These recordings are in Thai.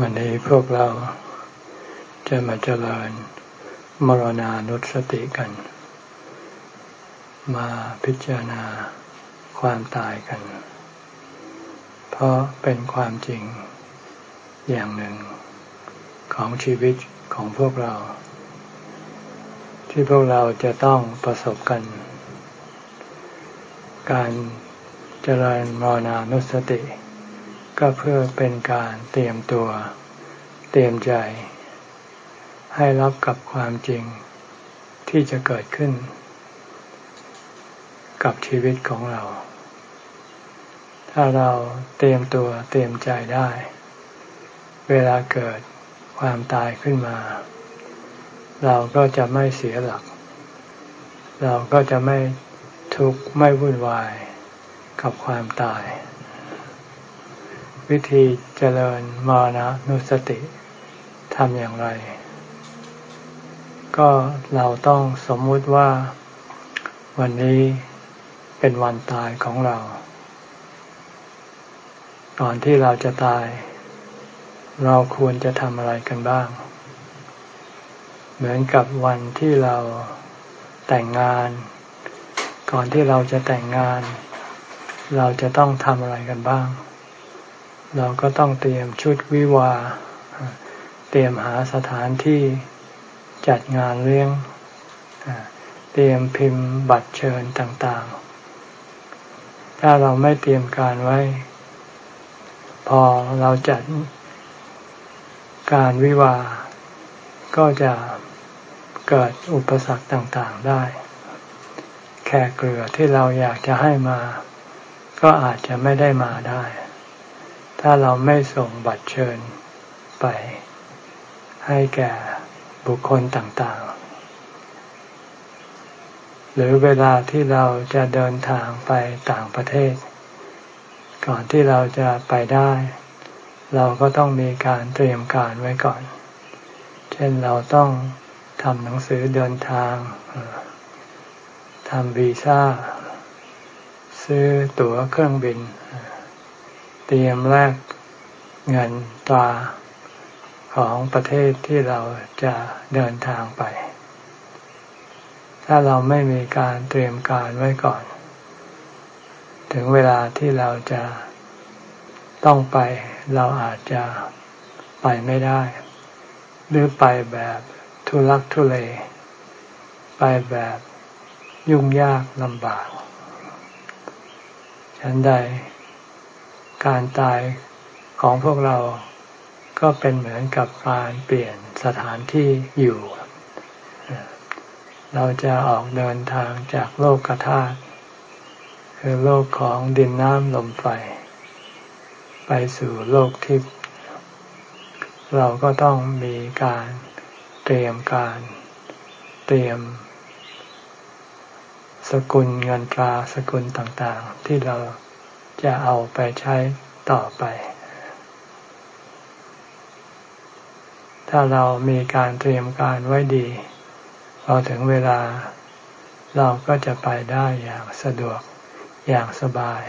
วันนี้พวกเราจะมาเจริญมรณานุสติกัน มาพิจารณาความตายกัน เพราะเป็นความจริงอย่างหนึ่งของชีวิตของพวกเรา ที่พวกเราจะต้องประสบกัน การเจริญมรณานุสติ ก็เพื่อเป็นการเตรียมตัว เตรียมใจ ให้รับกับความจริงที่จะเกิดขึ้น กับชีวิตของเรา ถ้าเราเตรียมตัวเตรียมใจได้ เวลาเกิดความตายขึ้นมา เราก็จะไม่เสียหลัก เราก็จะไม่ทุกข์ไม่วุ่นวายกับความตาย วิธีเจริญมรณะนุสติทำอย่างไร ก็เราต้องสมมุติว่าวันนี้เป็นวันตายของเราก่อนที่เราจะตาย เราควรจะทำอะไรกันบ้าง เหมือนกับวันที่เราแต่งงาน ก่อนที่เราจะแต่งงาน เราจะต้องทำอะไรกันบ้าง เราก็ต้องเตรียมชุดวิวา เตรียมหาสถานที่จัดงานเลี้ยง เตรียมพิมพ์บัตรเชิญต่างๆ ถ้าเราไม่เตรียมการไว้ พอเราจัดการวิวา ก็จะเกิดอุปสรรคต่างๆได้ แขกเกลือที่เราอยากจะให้มา ก็อาจจะไม่ได้มาได้ ถ้าเราไม่ส่งบัตรเชิญไปให้แก่บุคคลต่างๆ หรือเวลาที่เราจะเดินทางไปต่างประเทศ ก่อนที่เราจะไปได้ เราก็ต้องมีการเตรียมการไว้ก่อน เช่นเราต้องทำหนังสือเดินทางทำวีซ่า ซื้อตั๋วเครื่องบินเตรียมแลกเงินตราของประเทศที่เราจะเดินทางไป ถ้าเราไม่มีการเตรียมการไว้ก่อน ถึงเวลาที่เราจะต้องไปเราอาจจะไปไม่ได้ หรือไปแบบทุลักทุเล ไปแบบยุ่งยากลำบาก ฉันใด การตายของพวกเราก็เป็นเหมือนกับการเปลี่ยนสถานที่อยู่ เราจะออกเดินทางจากโลกกธาตุคือโลกของดินน้ำลมไฟ ไปสู่โลกทิพย์เราก็ต้องมีการเตรียมการเตรียม สกุลเงินตราสกุลต่างๆ ที่เรา จะเอาไปใช้ต่อไป ถ้าเรามีการเตรียมการไว้ดีพอถึงเวลา เราก็จะไปได้อย่างสะดวกอย่างสบาย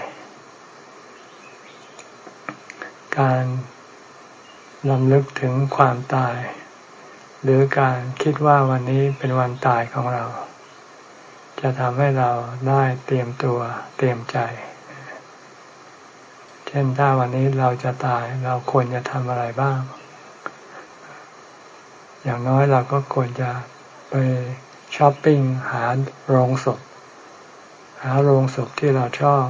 การลำลึกถึงความตาย หรือการคิดว่าวันนี้เป็นวันตายของเรา จะทำให้เราได้เตรียมตัวเตรียมใจ ช่นถ้าวันนี้เราจะตายเราควรจะทำอะไรบ้าง อย่างน้อยเราก็ควรจะไปช้อปปิ้งหาโรงศพ หาโรงศพที่เราชอบ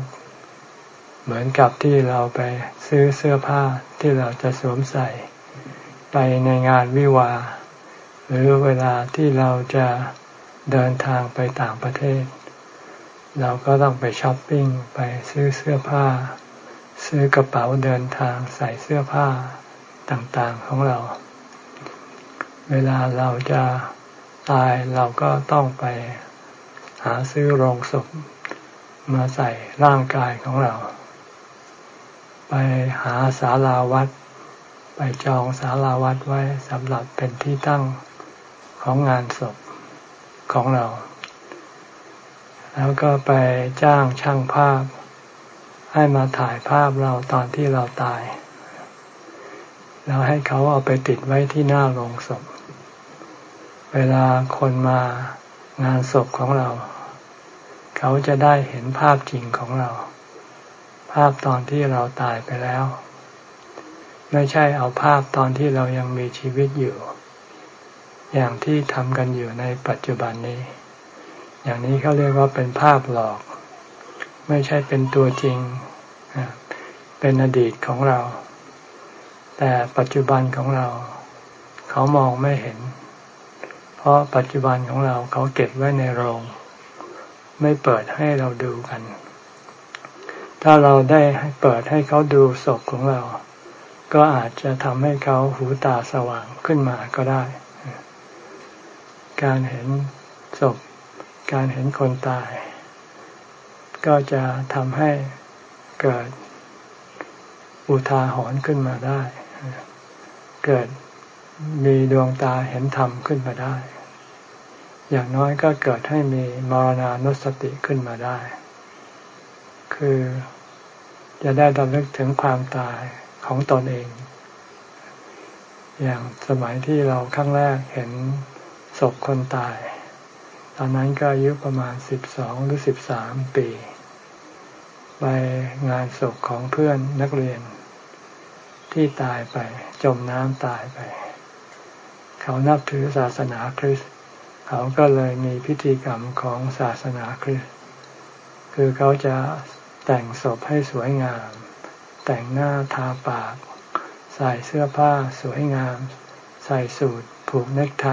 เหมือนกับที่เราไปซื้อเสื้อผ้าที่เราจะสวมใส่ ไปในงานวิวา หรือเวลาที่เราจะเดินทางไปต่างประเทศ เราก็ต้องไปช้อปปิ้งไปซื้อเสื้อผ้า ซื้อกระเป๋าเดินทางใส่เสื้อผ้าต่างๆของเรา เวลาเราจะตายเราก็ต้องไปหาซื้อโรงศพมาใส่ร่างกายของเรา ไปหาศาลาวัด ไปจองศาลาวัดไว้สำหรับเป็นที่ตั้งของงานศพของเรา แล้วก็ไปจ้างช่างภาพ ให้มาถ่ายภาพเราตอนที่เราตาย แล้วให้เขาเอาไปติดไว้ที่หน้าโรงศพ เวลาคนมางานศพของเรา เขาจะได้เห็นภาพจริงของเรา ภาพตอนที่เราตายไปแล้ว ไม่ใช่เอาภาพตอนที่เรายังมีชีวิตอยู่ อย่างที่ทำกันอยู่ในปัจจุบันนี้ อย่างนี้เขาเรียกว่าเป็นภาพหลอก ไม่ใช่เป็นตัวจริง เป็นอดีตของเรา แต่ปัจจุบันของเรา เขามองไม่เห็น เพราะปัจจุบันของเราเขาเก็บไว้ในโรง ไม่เปิดให้เราดูกัน ถ้าเราได้เปิดให้เขาดูศพของเรา ก็อาจจะทำให้เขาหูตาสว่างขึ้นมาก็ได้ การเห็นศพ การเห็นคนตาย ก็จะทำให้เกิดอุทาหรณ์ขึ้นมาได้ เกิดมีดวงตาเห็นธรรมขึ้นมาได้ อย่างน้อยก็เกิดให้มีมรณานุสติขึ้นมาได้ คือจะได้ดำลึกถึงความตายของตนเอง อย่างสมัยที่เราครั้งแรกเห็นศพคนตาย ตอนนั้นก็อายุประมาณสิบสองหรือสิบสามปี ไปงานศพของเพื่อนนักเรียน ที่ตายไปจมน้ำตายไป เขานับถือศาสนาคริสต์เขาก็เลยมีพิธีกรรมของศาสนาคริสต์คือเขาจะแต่งศพให้สวยงาม แต่งหน้าทาปาก ใส่เสื้อผ้าสวยงาม ใส่สูทผูกเนคไท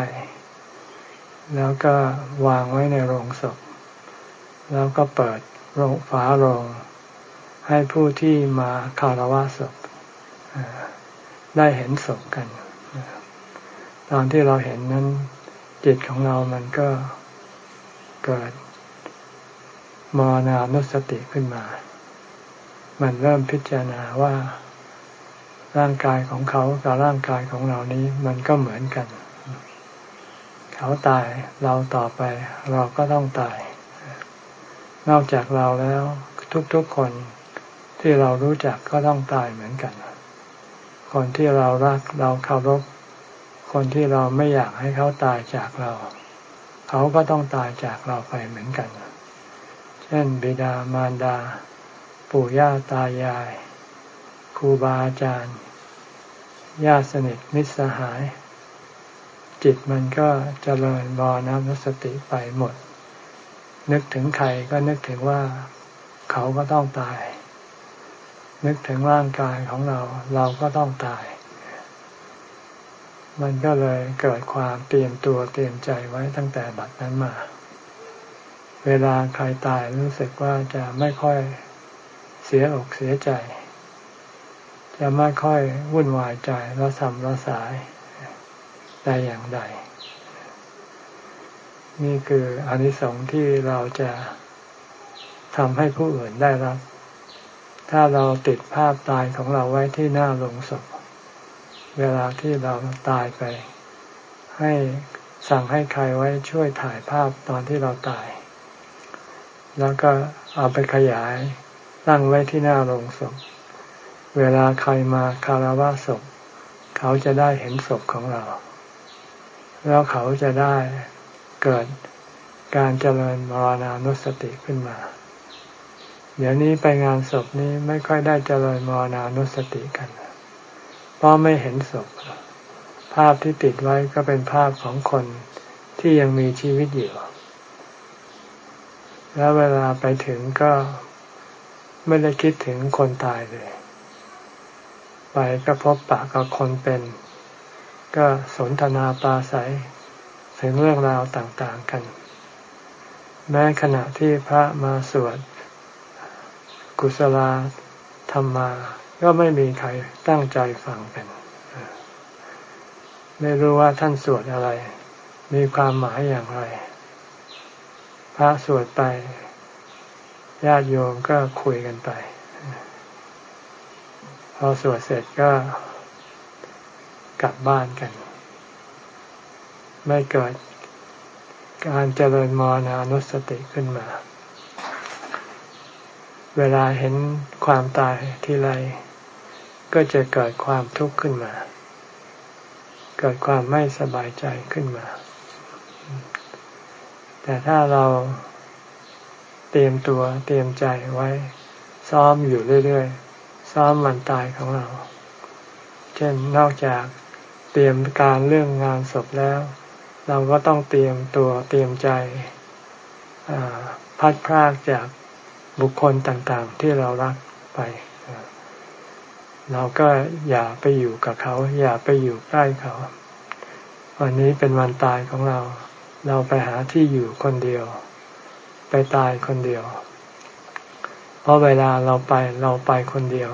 แล้วก็วางไว้ในโรงศพ แล้วก็เปิดโรงฝาโรง ให้ผู้ที่มาคารวะศพได้เห็นศพกัน ตอนที่เราเห็นนั้นจิตของเรามันก็เกิดมรณานุสติขึ้นมา มันเริ่มพิจารณาว่าร่างกายของเขากับร่างกายของเรานี้มันก็เหมือนกัน เขาตายเราต่อไปเราก็ต้องตาย นอกจากเราแล้วทุกๆคน ที่เรารู้จักก็ต้องตายเหมือนกัน คนที่เรารักเราเคารพ คนที่เราไม่อยากให้เขาตายจากเรา เขาก็ต้องตายจากเราไปเหมือนกัน เช่น บิดามารดา ปู่ย่าตายาย ครูบาอาจารย์ ญาติสนิทมิตรสหาย จิตมันก็เจริญบอน้ำสติไปหมด นึกถึงใครก็นึกถึงว่า เขาก็ต้องตาย นึกถึงร่างกายของเรา เราก็ต้องตาย มันก็เลยเกิดความเตรียมตัวเตรียมใจไว้ตั้งแต่บัดนั้นมา เวลาใครตายรู้สึกว่าจะไม่ค่อยเสียอกเสียใจ จะไม่ค่อยวุ่นวายใจระสำระสายแต่อย่างใด นี่คืออนิสงส์ที่เราจะทำให้ผู้อื่นได้รับ ถ้าเราติดภาพตายของเราไว้ที่หน้าโลงศพ เวลาที่เราตายไป ให้สั่งให้ใครไว้ช่วยถ่ายภาพตอนที่เราตาย แล้วก็เอาไปขยายตั้งไว้ที่หน้าโลงศพ เวลาใครมาคารวะศพ เขาจะได้เห็นศพของเรา แล้วเขาจะได้เกิดการเจริญมรณานุสติขึ้นมา เดี๋ยวนี้ไปงานศพนี้ไม่ค่อยได้เจริญมรณานุสติกัน เพราะไม่เห็นศพ ภาพที่ติดไว้ก็เป็นภาพของคนที่ยังมีชีวิตอยู่ แล้วเวลาไปถึงก็ไม่ได้คิดถึงคนตายเลย ไปก็พบปะกับคนเป็น ก็สนทนาปาศัยถึงเรื่องราวต่างๆกัน แม้ขณะที่พระมาสวด กุศลธรรมา ก็ไม่มีใครตั้งใจฟังกัน ไม่รู้ว่าท่านสวดอะไร มีความหมายอย่างไร พระสวดไปญาติโยมก็คุยกันไป พอสวดเสร็จก็กลับบ้านกัน ไม่เกิดการเจริญมรณานุสติขึ้นมา เวลาเห็นความตายทีไรก็จะเกิดความทุกข์ขึ้นมา เกิดความไม่สบายใจขึ้นมา แต่ถ้าเราเตรียมตัวเตรียมใจไว้ ซ้อมอยู่เรื่อยๆ ซ้อมวันตายของเรา เช่นนอกจากเตรียมการเรื่องงานศพแล้ว เราก็ต้องเตรียมตัวเตรียมใจพัดพรากจาก บุคคลต่างๆที่เรารักไป เราก็อย่าไปอยู่กับเขา อย่าไปอยู่ใกล้เขา วันนี้เป็นวันตายของเรา เราไปหาที่อยู่คนเดียว ไปตายคนเดียว เพราะเวลาเราไปเราไปคนเดียว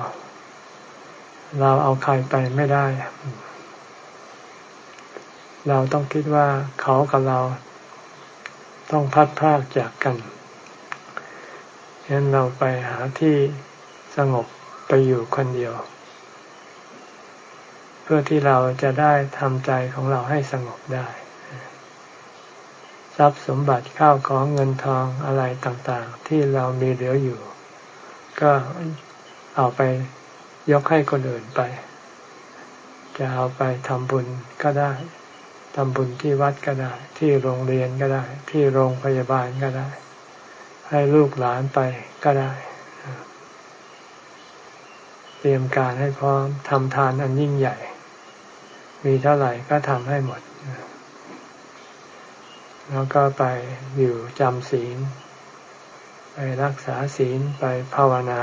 เราเอาใครไปไม่ได้ เราต้องคิดว่าเขากับเราต้องพัดพากจากกัน ฉะนั้นเราไปหาที่สงบไปอยู่คนเดียว เพื่อที่เราจะได้ทำใจของเราให้สงบได้ ทรัพย์สมบัติข้าวของเงินทองอะไรต่างๆ ที่เรามีเหลืออยู่ ก็เอาไปยกให้คนอื่นไป จะเอาไปทำบุญก็ได้ทำบุญที่วัดก็ได้ ที่โรงเรียนก็ได้ ที่โรงพยาบาลก็ได้ ให้ลูกหลานไปก็ได้ เตรียมการให้พร้อมทำทานอันยิ่งใหญ่ มีเท่าไหร่ก็ทำให้หมด แล้วก็ไปอยู่จำศีล ไปรักษาศีลไปภาวนา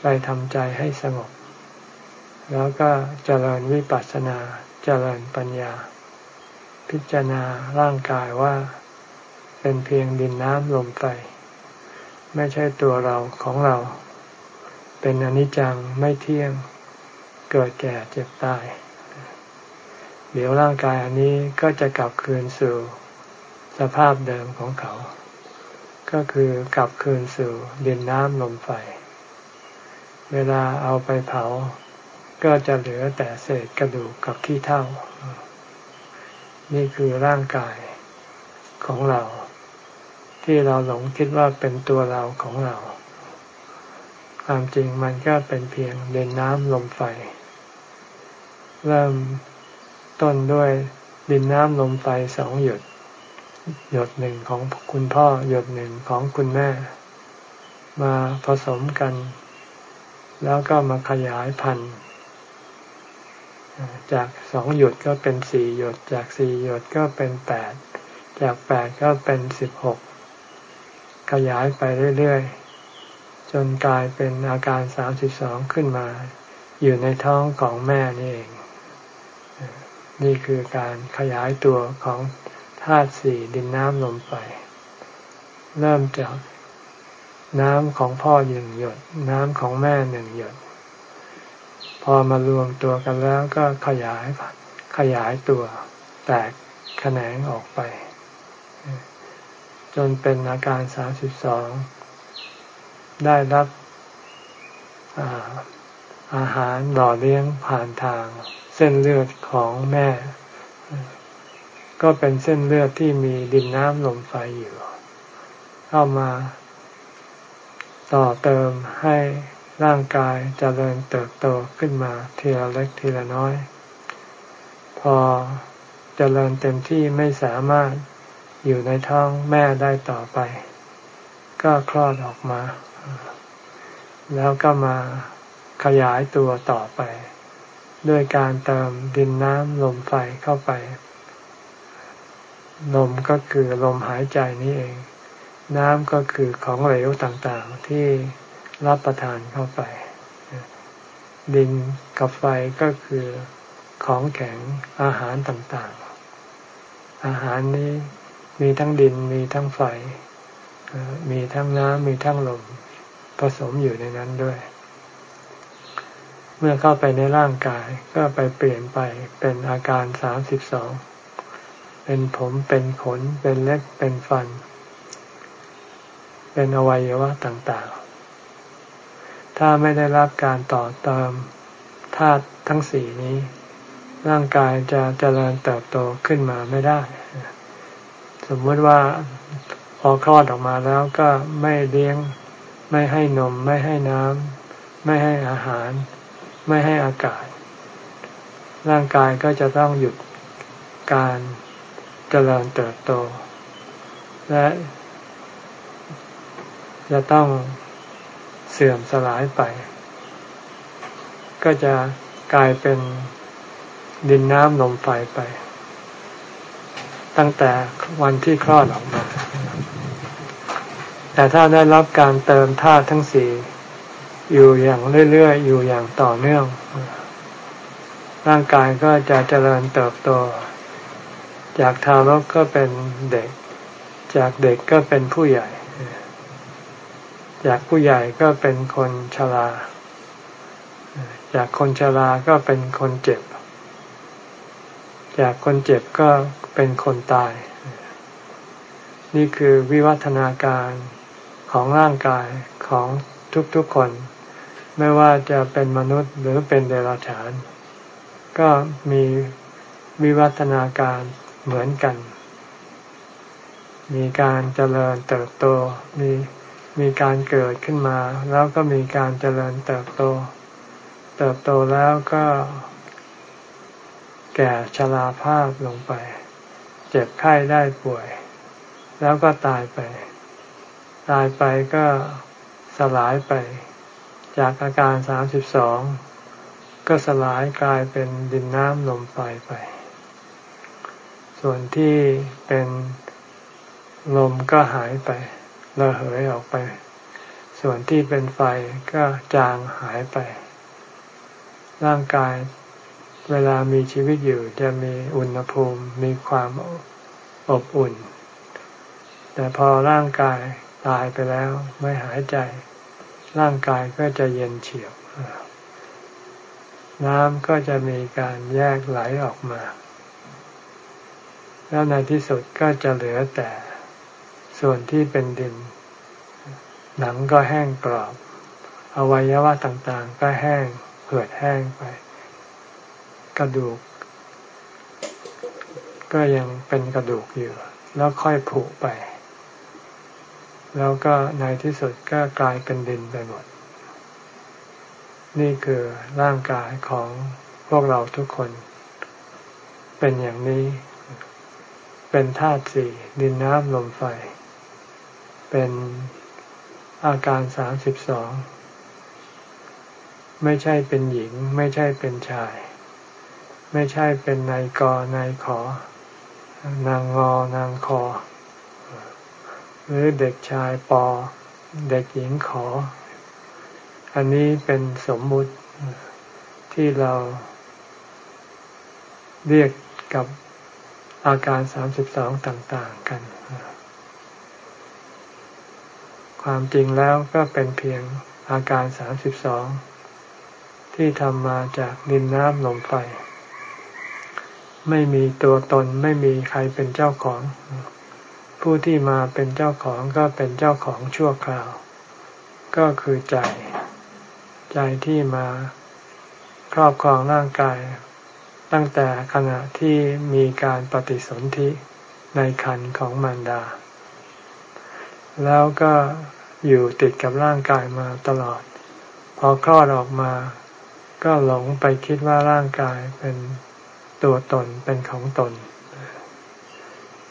ไปทำใจให้สงบ แล้วก็เจริญวิปัสสนา เจริญปัญญา พิจารณาร่างกายว่า เป็นเพียงดินน้ำลมไฟ ไม่ใช่ตัวเราของเรา เป็นอนิจจังไม่เที่ยง เกิดแก่เจ็บตาย เดี๋ยวร่างกายอันนี้ก็จะกลับคืนสู่สภาพเดิมของเขา ก็คือกลับคืนสู่ดินน้ำลมไฟ เวลาเอาไปเผา ก็จะเหลือแต่เศษกระดูกกับขี้เท่า นี่คือร่างกายของเรา ที่เราหลงคิดว่าเป็นตัวเราของเรา ความจริงมันก็เป็นเพียงเดินน้ำลมไฟ เริ่มต้นด้วยดินน้ำลมไฟสองหยด หยดหนึ่งของคุณพ่อ หยดหนึ่งของคุณแม่ มาผสมกัน แล้วก็มาขยายพันธุ์จากสองหยดก็เป็นสี่หยด จากสี่หยดก็เป็นแปด จากแปดก็เป็นสิบหก ขยายไปเรื่อยๆ จนกลายเป็นอาการสามสิบสองขึ้นมา อยู่ในท้องของแม่นี่เอง นี่คือการขยายตัวของธาตุสี่ดินน้ำลมไฟเริ่มจากน้ำของพ่อหนึ่งหยด น้ำของแม่หนึ่งหยด พอมารวมตัวกันแล้วก็ขยายขยายตัว แตกแขนงออกไป จนเป็นอาการสามสิบสองได้รับอาอาหารหล่อเลี้ยงผ่านทาง เส้นเลือดของแม่ ก็เป็นเส้นเลือดที่มีดินน้ำลมไฟอยู่ เข้ามาต่อเติมให้ร่างกายจเจริญเติบโตขึ้นมาทีละเล็กทีละน้อย พอจเจริญเต็มที่ไม่สามารถ อยู่ในท้องแม่ได้ต่อไป ก็คลอดออกมา แล้วก็มาขยายตัวต่อไป ด้วยการเติมดินน้ำลมไฟเข้าไป ลมก็คือลมหายใจนี่เอง น้ำก็คือของเหลวต่างๆที่รับประทานเข้าไป ดินกับไฟก็คือของแข็งอาหารต่างๆ อาหารนี้ มีทั้งดินมีทั้งไฟมีทั้งน้ำมีทั้งลมผสมอยู่ในนั้นด้วย เมื่อเข้าไปในร่างกายก็ไปเปลี่ยนไปเป็นอาการสามสิบสองเป็นผมเป็นขน เป็นเล็บเป็นฟัน เป็นอวัยวะต่างๆ ถ้าไม่ได้รับการต่อเติมธาตุทั้งสี่นี้ ร่างกายจะเจริญเติบโตขึ้นมาไม่ได้ สมมติว่าพอคลอดออกมาแล้วก็ไม่เลี้ยง ไม่ให้นม ไม่ให้น้ำไม่ให้อาหาร ไม่ให้อากาศ ร่างกายก็จะต้องหยุดการเจริญเติบโต และจะต้องเสื่อมสลายไป ก็จะกลายเป็นดินน้ำลมไฟไป ตั้งแต่วันที่คลอดออกมา แต่ถ้าได้รับการเติมธาตุทั้งสี่อยู่อย่างเรื่อยๆ อยู่อย่างต่อเนื่อง ร่างกายก็จะเจริญเติบโต จากทารกก็เป็นเด็ก จากเด็กก็เป็นผู้ใหญ่ จากผู้ใหญ่ก็เป็นคนชรา จากคนชราก็เป็นคนเจ็บ จากคนเจ็บก็ เป็นคนตาย นี่คือวิวัฒนาการของร่างกายของทุกๆคน ไม่ว่าจะเป็นมนุษย์หรือเป็นเดรัจฉาน ก็มีวิวัฒนาการเหมือนกัน มีการเจริญเติบโต มีมีการเกิดขึ้นมา แล้วก็มีการเจริญเติบโต เติบโตแล้วก็แก่ชราภาพลงไป เจ็บไข้ได้ป่วย แล้วก็ตายไป ตายไปก็สลายไป จากอาการสามสิบสองก็สลายกลายเป็นดินน้ำลมไฟไป ส่วนที่เป็นลมก็หายไประเหยออกไป ส่วนที่เป็นไฟก็จางหายไป ร่างกาย เวลามีชีวิตอยู่จะมีอุณหภูมิมีความอบอุ่น แต่พอร่างกายตายไปแล้วไม่หายใจ ร่างกายก็จะเย็นเฉียบ น้ำก็จะมีการแยกไหลออกมา แล้วในที่สุดก็จะเหลือแต่ส่วนที่เป็นดิน หนังก็แห้งกรอบ อวัยวะต่างๆ ก็แห้งเหือดแห้งไป กระดูก ก็ยังเป็นกระดูกอยู่ แล้วค่อยผุไป แล้วก็ในที่สุดก็กลายเป็นดินไปหมด นี่คือร่างกายของพวกเราทุกคน เป็นอย่างนี้ เป็นธาตุสี่ดินน้ำลมไฟ เป็นอาการสามสิบสองไม่ใช่เป็นหญิงไม่ใช่เป็นชาย ไม่ใช่เป็นนายกนายขอ นางงอนางคอ หรือเด็กชายปอ เด็กหญิงขอ อันนี้เป็นสมมุติที่เราเรียกกับอาการสามสิบสองต่าง ๆ กัน ความจริงแล้วก็เป็นเพียงอาการสามสิบสองที่ทำมาจากดินน้ำลมไฟ ไม่มีตัวตนไม่มีใครเป็นเจ้าของ ผู้ที่มาเป็นเจ้าของก็เป็นเจ้าของชั่วคราว ก็คือใจ ใจที่มาครอบครองร่างกาย ตั้งแต่ขณะที่มีการปฏิสนธิในคันของมารดา แล้วก็อยู่ติดกับร่างกายมาตลอด พอคลอดออกมา ก็หลงไปคิดว่าร่างกายเป็น ตัวตนเป็นของตน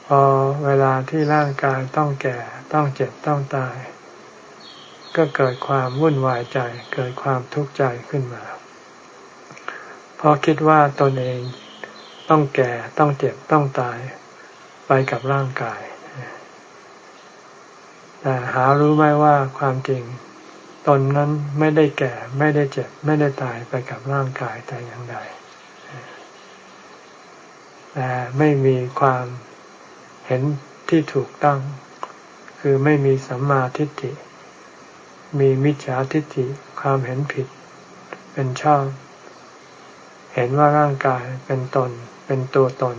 พอเวลาที่ร่างกายต้องแก่ต้องเจ็บต้องตาย ก็เกิดความวุ่นวายใจ เกิดความทุกข์ใจขึ้นมาเพราะคิดว่าตนเองต้องแก่ต้องเจ็บต้องตายไปกับร่างกาย แต่หารู้ไหมว่าความจริงตนนั้นไม่ได้แก่ไม่ได้เจ็บ ไม่ได้ตายไปกับร่างกายแต่อย่างใด แต่ไม่มีความเห็นที่ถูกต้อง คือไม่มีสัมมาทิฏฐิ มีมิจฉาทิฏฐิความเห็นผิด เป็นชอบ เห็นว่าร่างกายเป็นตน เป็นตัวตน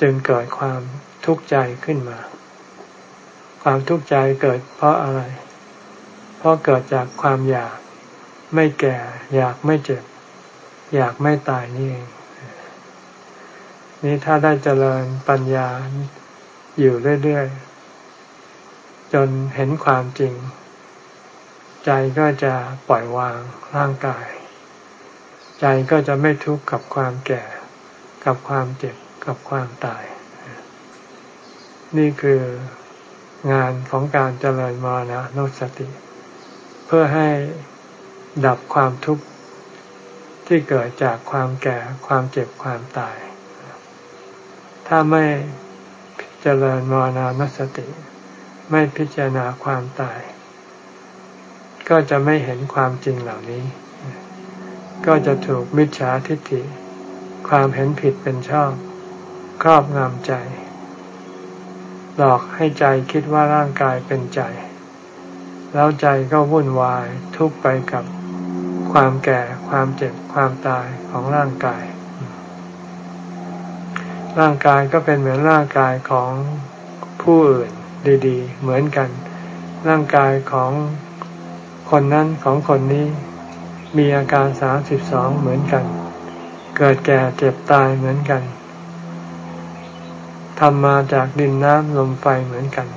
จึงเกิดความทุกข์ใจขึ้นมา ความทุกข์ใจเกิดเพราะอะไร เพราะเกิดจากความอยากไม่แก่ อยากไม่เจ็บ อยากไม่ตายนี่เอง นี้ถ้าได้เจริญปัญญาอยู่เรื่อยๆ จนเห็นความจริง ใจก็จะปล่อยวางร่างกาย ใจก็จะไม่ทุกข์กับความแก่ กับความเจ็บ กับความตาย นี่คืองานของการเจริญมรณะนสติ เพื่อให้ดับความทุกข์ที่เกิดจากความแก่ความเจ็บความตาย ถ้าไม่เจริญมรณานุสติ ไม่พิจารณาความตาย ก็จะไม่เห็นความจริงเหล่านี้ ก็จะถูกมิจฉาทิฏฐิ ความเห็นผิดเป็นชอบ ครอบงำใจ หลอกให้ใจคิดว่าร่างกายเป็นใจ แล้วใจก็วุ่นวายทุกไปกับความแก่ความเจ็บความตายของร่างกาย ร่างกายก็เป็นเหมือนร่างกายของผู้อื่นดีๆ เหมือนกัน ร่างกายของคนนั้นของคนนี้ มีอาการสามสิบสองเหมือนกัน เกิดแก่เจ็บตายเหมือนกันทำมาจากดินน้ำลมไฟเหมือนกัน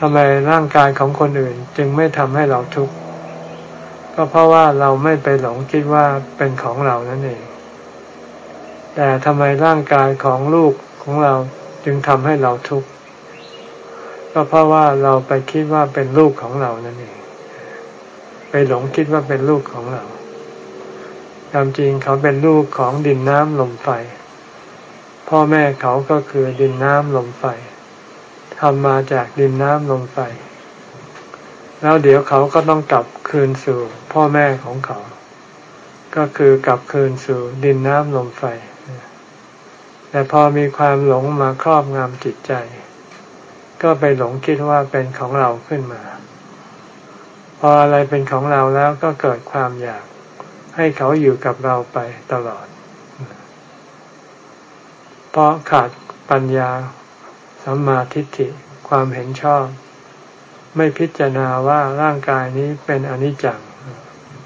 ทำไมร่างกายของคนอื่นจึงไม่ทำให้เราทุกข์ก็เพราะว่าเราไม่ไปหลงคิดว่าเป็นของเรานั่นเอง แต่ทำไมร่างกายของลูกของเราจึงทำให้เราทุกข์ก็เพราะว่าเราไปคิดว่าเป็นลูกของเรานั่นเองไปหลงคิดว่าเป็นลูกของเราความจริงเขาเป็นลูกของดินน้ำลมไฟ พ่อแม่เขาก็คือดินน้ำลมไฟทำมาจากดินน้ำลมไฟ แล้วเดี๋ยวเขาก็ต้องกลับคืนสู่พ่อแม่ของเขา ก็คือกลับคืนสู่ดินน้ำลมไฟ แต่พอมีความหลงมาครอบงำจิตใจ ก็ไปหลงคิดว่าเป็นของเราขึ้นมา พออะไรเป็นของเราแล้วก็เกิดความอยาก ให้เขาอยู่กับเราไปตลอด เพราะขาดปัญญาสัมมาทิฏฐิความเห็นชอบ ไม่พิจารณาว่าร่างกายนี้เป็นอนิจจัง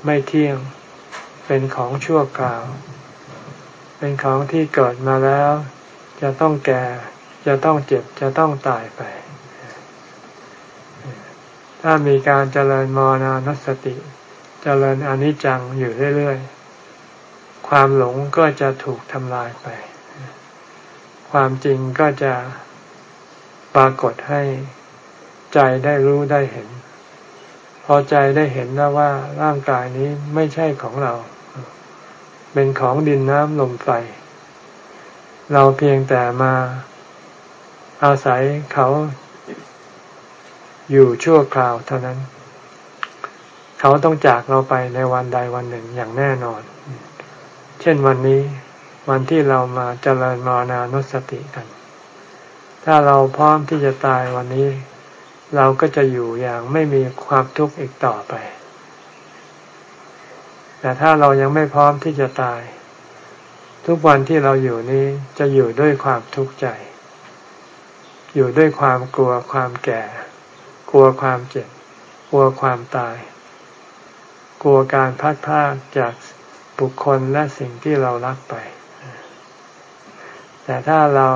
ไม่เที่ยง เป็นของชั่วคราว เป็นของที่เกิดมาแล้ว จะต้องแก่ จะต้องเจ็บ จะต้องตายไป ถ้ามีการเจริญมรณานสติ เจริญอนิจจังอยู่เรื่อยๆ ความหลงก็จะถูกทำลายไป ความจริงก็จะปรากฏให้ใจได้รู้ได้เห็น พอใจได้เห็นแล้วว่าร่างกายนี้ไม่ใช่ของเรา เป็นของดินน้ำลมไฟ เราเพียงแต่มาอาศัยเขาอยู่ชั่วคราวเท่านั้น เขาต้องจากเราไปในวันใดวันหนึ่งอย่างแน่นอน เช่นวันนี้วันที่เรามาเจริญมานานุสติกัน ถ้าเราพร้อมที่จะตายวันนี้ เราก็จะอยู่อย่างไม่มีความทุกข์อีกต่อไป แต่ถ้าเรายังไม่พร้อมที่จะตาย ทุกวันที่เราอยู่นี้จะอยู่ด้วยความทุกข์ใจ อยู่ด้วยความกลัวความแก่ กลัวความเจ็บ กลัวความตาย กลัวการพัดพาจากบุคคลและสิ่งที่เรารักไป แต่ถ้าเรา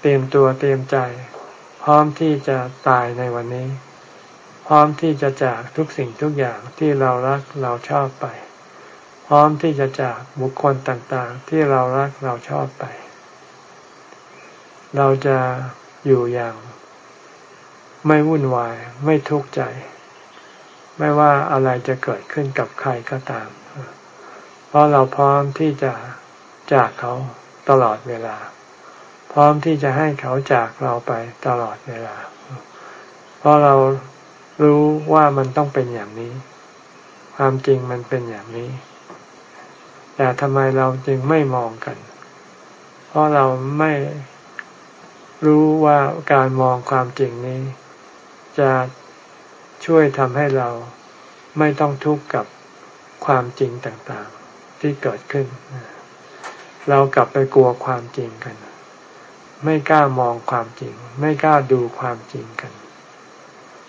เตรียมตัวเตรียมใจ พร้อมที่จะตายในวันนี้ พร้อมที่จะจากทุกสิ่งทุกอย่างที่เรารักเราชอบไป ร้อมที่จะจากบุคคลต่างๆ ที่เรารักเราชอบไป เราจะอยู่อย่าง ไม่วุ่นวาย ไม่ทุกข์ใจ ไม่ว่าอะไรจะเกิดขึ้นกับใครก็ตาม เพราะเราพร้อมที่จะจากเขาตลอดเวลา พร้อมที่จะให้เขาจากเราไปตลอดเวลา เพราะเรารู้ว่ามันต้องเป็นอย่างนี้ ความจริงมันเป็นอย่างนี้ แต่ทำไมเราจึงไม่มองกัน เพราะเราไม่รู้ว่าการมองความจริงนี้ จะช่วยทำให้เราไม่ต้องทุกข์กับความจริงต่างๆ ที่เกิดขึ้น เรากลับไปกลัวความจริงกัน ไม่กล้ามองความจริง ไม่กล้าดูความจริงกัน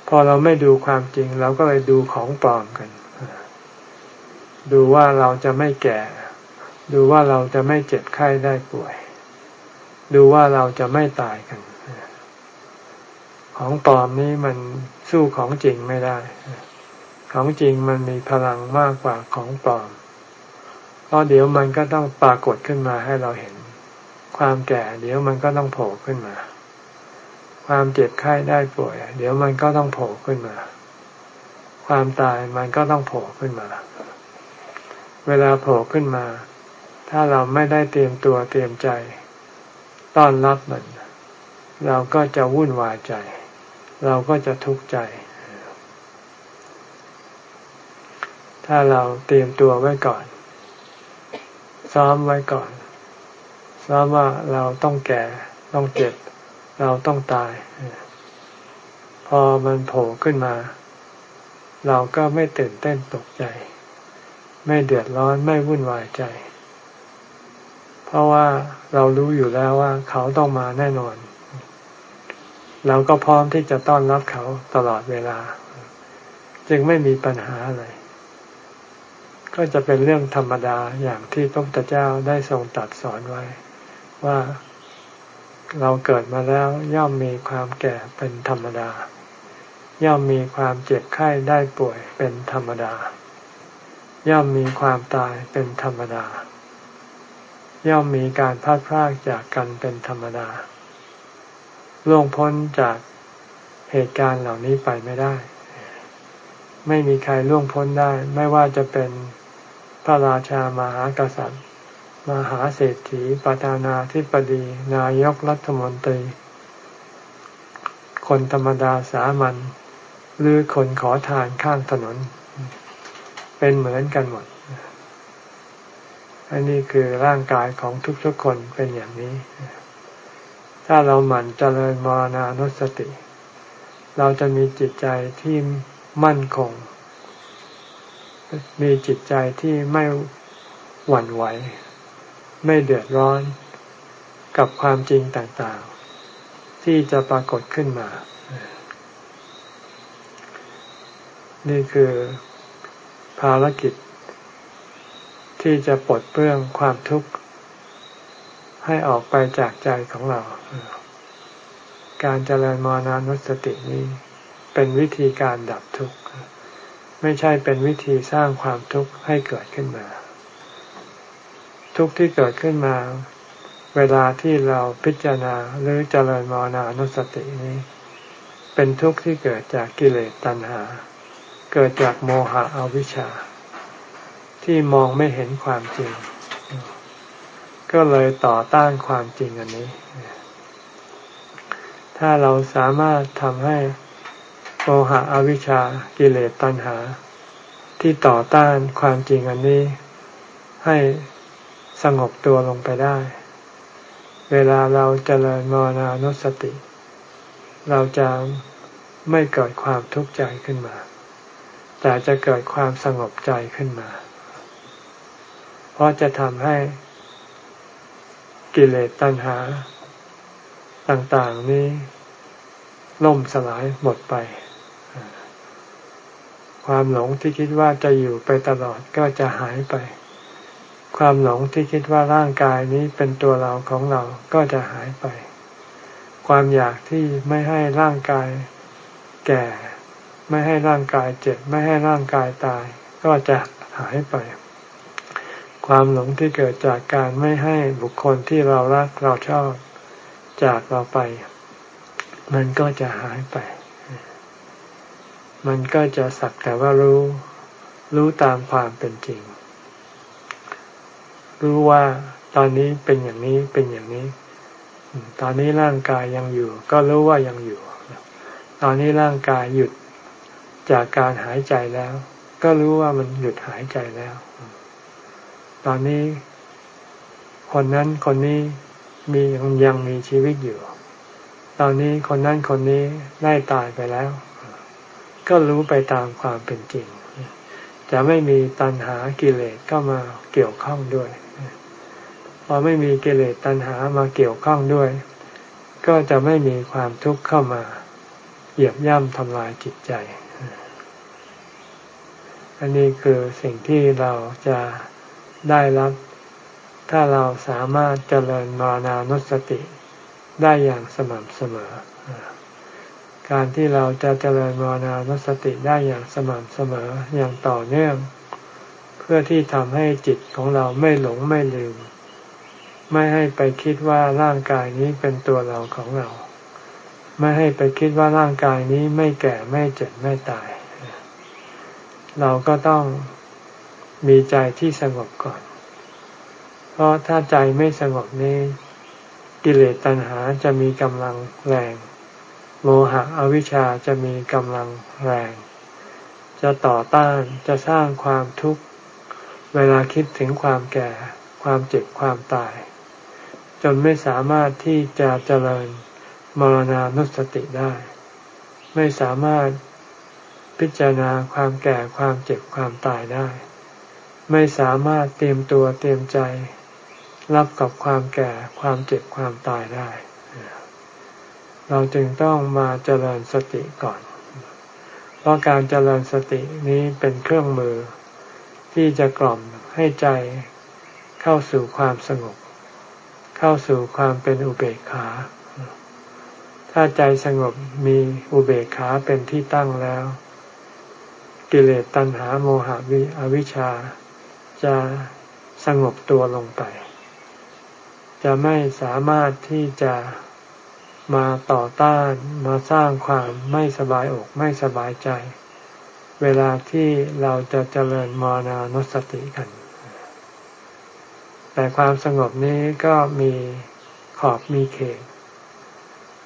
พอเราไม่ดูความจริง เราก็เลยดูของปลอมกัน ดูว่าเราจะไม่แก่ ดูว่าเราจะไม่เจ็บไข้ได้ป่วย ดูว่าเราจะไม่ตายกัน ของปลอมนี้มันสู้ของจริงไม่ได้ ของจริงมันมีพลังมากกว่าของปลอมเพราะเดี๋ยวมันก็ต้องปรากฏขึ้นมาให้เราเห็น ความแก่ เดี๋ยวมันก็ต้องโผล่ขึ้นมา ความเจ็บไข้ได้ป่วย เดี๋ยวมันก็ต้องโผล่ขึ้นมา ความตายมันก็ต้องโผล่ขึ้นมา เวลาโผล่ขึ้นมา ถ้าเราไม่ได้เตรียมตัวเตรียมใจ ต้อนรับมัน เราก็จะวุ่นวายใจ เราก็จะทุกข์ใจ ถ้าเราเตรียมตัวไว้ก่อน ซ้อมไว้ก่อน ซ้อมว่าเราต้องแก่ ต้องเจ็บ เราต้องตาย พอมันโผล่ขึ้นมา เราก็ไม่ตื่นเต้นตกใจ ไม่เดือดร้อนไม่วุ่นวายใจ เพราะว่าเรารู้อยู่แล้วว่า เขาต้องมาแน่นอน เราก็พร้อมที่จะต้อนรับเขาตลอดเวลา จึงไม่มีปัญหาอะไร ก็จะเป็นเรื่องธรรมดาอย่างที่พระพุทธเจ้าได้ทรงตรัสสอนไว้ว่าเราเกิดมาแล้วย่อมมีความแก่เป็นธรรมดา ย่อมมีความเจ็บไข้ได้ป่วยเป็นธรรมดา ย่อมมีความตายเป็นธรรมดา ย่อมมีการพัดพรากจากกันเป็นธรรมดาล่วงพ้นจากเหตุการณ์เหล่านี้ไปไม่ได้ ไม่มีใครล่วงพ้นได้ ไม่ว่าจะเป็นพระราชามหากษัตริย์ มหาเศรษฐีประธานาธิบดี นายกรัฐมนตรี คนธรรมดาสามัญหรือคนขอทานข้างถนน เป็นเหมือนกันหมด อันนี้คือร่างกายของทุกๆคนเป็นอย่างนี้ ถ้าเราหมั่นเจริญมรณานุสติ เราจะมีจิตใจที่มั่นคง มีจิตใจที่ไม่หวั่นไหว ไม่เดือดร้อนกับความจริงต่างๆ ที่จะปรากฏขึ้นมา นี่คือ ภารกิจ ที่จะปลดเปลื้องความทุกข์ ให้ออกไปจากใจของเรา การเจริญมรณานุสตินี้เป็นวิธีการดับทุกข์ ไม่ใช่เป็นวิธีสร้างความทุกข์ให้เกิดขึ้นมา ทุกข์ที่เกิดขึ้นมา เวลาที่เราพิจารณาหรือเจริญมรณานุสตินี้ เป็นทุกข์ที่เกิดจากกิเลสตัณหา เกิดจากโมหะอวิชชา ที่มองไม่เห็นความจริง ก็เลยต่อต้านความจริงอันนี้ ถ้าเราสามารถทำให้โมหะอวิชชากิเลสตัณหา ที่ต่อต้านความจริงอันนี้ ให้สงบตัวลงไปได้ เวลาเราจเจริญมรณานุสติ เราจะไม่เกิดความทุกข์ใจขึ้นมา แต่จะเกิดความสงบใจขึ้นมา เพราะจะทำให้กิเลสตัณหา ต่างๆนี้ล่มสลายหมดไป ความหลงที่คิดว่าจะอยู่ไปตลอดก็จะหายไป ความหลงที่คิดว่าร่างกายนี้เป็นตัวเราของเราก็จะหายไป ความอยากที่ไม่ให้ร่างกายแก่ ไม่ให้ร่างกายเจ็บ ไม่ให้ร่างกายตาย ก็จะหายไป ความหลงที่เกิดจากการไม่ให้บุคคลที่เรารักเราชอบจากเราไป มันก็จะหายไป มันก็จะสักแต่ว่ารู้ รู้ตามความเป็นจริง รู้ว่าตอนนี้เป็นอย่างนี้เป็นอย่างนี้ ตอนนี้ร่างกายยังอยู่ ก็รู้ว่ายังอยู่ ตอนนี้ร่างกายหยุด จากการหายใจแล้ว ก็รู้ว่ามันหยุดหายใจแล้ว ตอนนี้ คนนั้นคนนี้มียังยังมีชีวิตอยู่ ตอนนี้คนนั้นคนนี้ได้ตายไปแล้ว ก็รู้ไปตามความเป็นจริง จะไม่มีตัณหากิเลสเข้ามาเกี่ยวข้องด้วย พอไม่มีกิเลสตัณหามาเกี่ยวข้องด้วย ก็จะไม่มีความทุกข์เข้ามาเหยียบย่ำทำลายจิตใจ อันนี้คือสิ่งที่เราจะได้รับ ถ้าเราสามารถเจริญมานานุสติได้อย่างสม่ำเสมอ การที่เราจะเจริญมรณานุสติได้อย่างสม่ำเสมออย่างต่อเนื่อง เพื่อที่ทำให้จิตของเราไม่หลงไม่ลืม ไม่ให้ไปคิดว่าร่างกายนี้เป็นตัวเราของเรา ไม่ให้ไปคิดว่าร่างกายนี้ไม่แก่ไม่เจ็บไม่ตาย เราก็ต้องมีใจที่สงบก่อน เพราะถ้าใจไม่สงบนี้ กิเลสตัณหาจะมีกำลังแรง โมหะอวิชชาจะมีกำลังแรง จะต่อต้านจะสร้างความทุกข์ เวลาคิดถึงความแก่ ความเจ็บความตาย จนไม่สามารถที่จะเจริญมรณานุสติได้ ไม่สามารถ พิจารณาความแก่ความเจ็บความตายได้ ไม่สามารถเตรียมตัวเตรียมใจ รับกับความแก่ความเจ็บความตายได้ เราจึงต้องมาเจริญสติก่อน เพราะการเจริญสตินี้เป็นเครื่องมือ ที่จะกล่อมให้ใจเข้าสู่ความสงบ เข้าสู่ความเป็นอุเบกขาถ้าใจสงบมีอุเบกขาเป็นที่ตั้งแล้ว กิเลสตัณหาโมหะวิอวิชชา จะสงบตัวลงไป จะไม่สามารถที่จะมาต่อต้านมาสร้างความไม่สบายอกไม่สบายใจ เวลาที่เราจะเจริญมรณานุสติกัน แต่ความสงบนี้ก็มีขอบมีเขต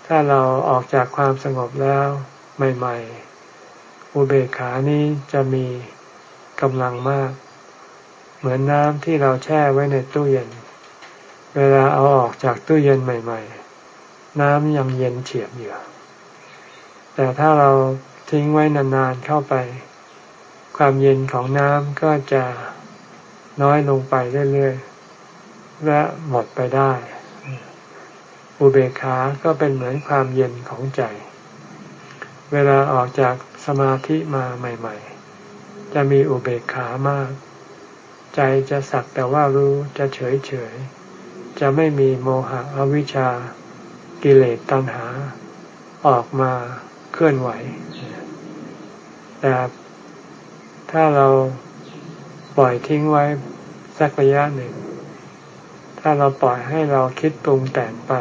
ถ้าเราออกจากความสงบแล้วใหม่ ๆ อุเบกขานี้จะมีกำลังมาก เหมือนน้ำที่เราแช่ไว้ในตู้เย็น เวลาเอาออกจากตู้เย็นใหม่ ๆ น้ำยังเย็นเฉียบอยู่แต่ถ้าเราทิ้งไว้นานๆเข้าไป ความเย็นของน้ำก็จะน้อยลงไปเรื่อยๆและหมดไปได้ อุเบกขาก็เป็นเหมือนความเย็นของใจ เวลาออกจากสมาธิมาใหม่ ๆ จะมีอุเบกขามาก ใจจะสักแต่ว่ารู้จะเฉยเฉยจะไม่มีโมหะอวิชชา กิเลสตัณหา ออกมาเคลื่อนไหว แต่ถ้าเราปล่อยทิ้งไว้สักระยะหนึ่ง ถ้าเราปล่อยให้เราคิดปรุงแต่งไป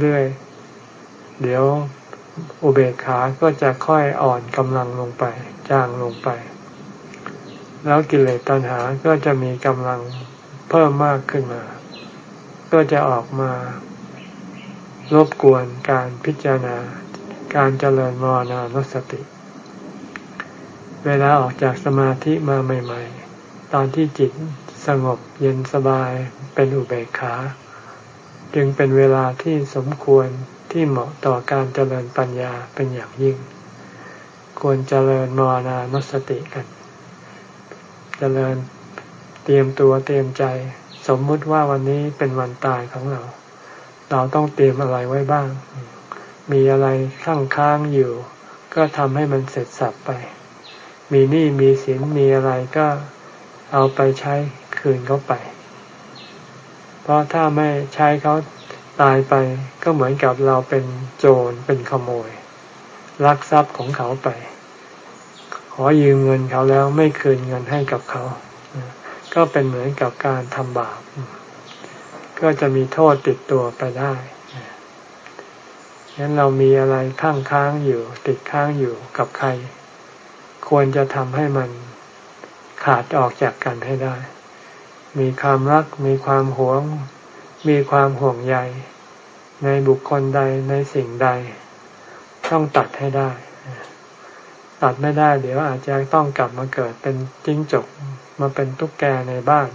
เรื่อยๆ เดี๋ยว อุเบกขาก็จะค่อยอ่อนกำลังลงไป จางลงไป แล้วกิเลสตัณหาก็จะมีกำลังเพิ่มมากขึ้นมา ก็จะออกมารบกวนการพิจารณา การเจริญมรณานุสติ เวลาออกจากสมาธิมาใหม่ ๆ ตอนที่จิตสงบเย็นสบายเป็นอุเบกขา จึงเป็นเวลาที่สมควร ที่เหมาะต่อการเจริญปัญญาเป็นอย่างยิ่ง ควรเจริญมรณานสติกัน เจริญเตรียมตัวเตรียมใจ สมมุติว่าวันนี้เป็นวันตายของเรา เราต้องเตรียมอะไรไว้บ้าง มีอะไรข้างค้างอยู่ ก็ทำให้มันเสร็จสับไป มีหนี้มีสินมีอะไรก็เอาไปใช้คืนเขาไป เพราะถ้าไม่ใช้เขา ตายไปก็เหมือนกับเราเป็นโจรเป็นขโมยลักทรัพย์ของเขาไป ขอยืมเงินเขาแล้วไม่คืนเงินให้กับเขา ก็เป็นเหมือนกับการทำบาป ก็จะมีโทษติดตัวไปได้ฉะนั้นเรามีอะไรข้างค้างอยู่ ติดค้างอยู่กับใคร ควรจะทำให้มันขาดออกจากกันให้ได้ มีความรัก มีความหวง มีความห่วงใย ในบุคคลใดในสิ่งใด ต้องตัดให้ได้ ตัดไม่ได้ เดี๋ยวอาจจะต้องกลับมาเกิดเป็นจิ้งจกมาเป็นตุ๊กแกในบ้าน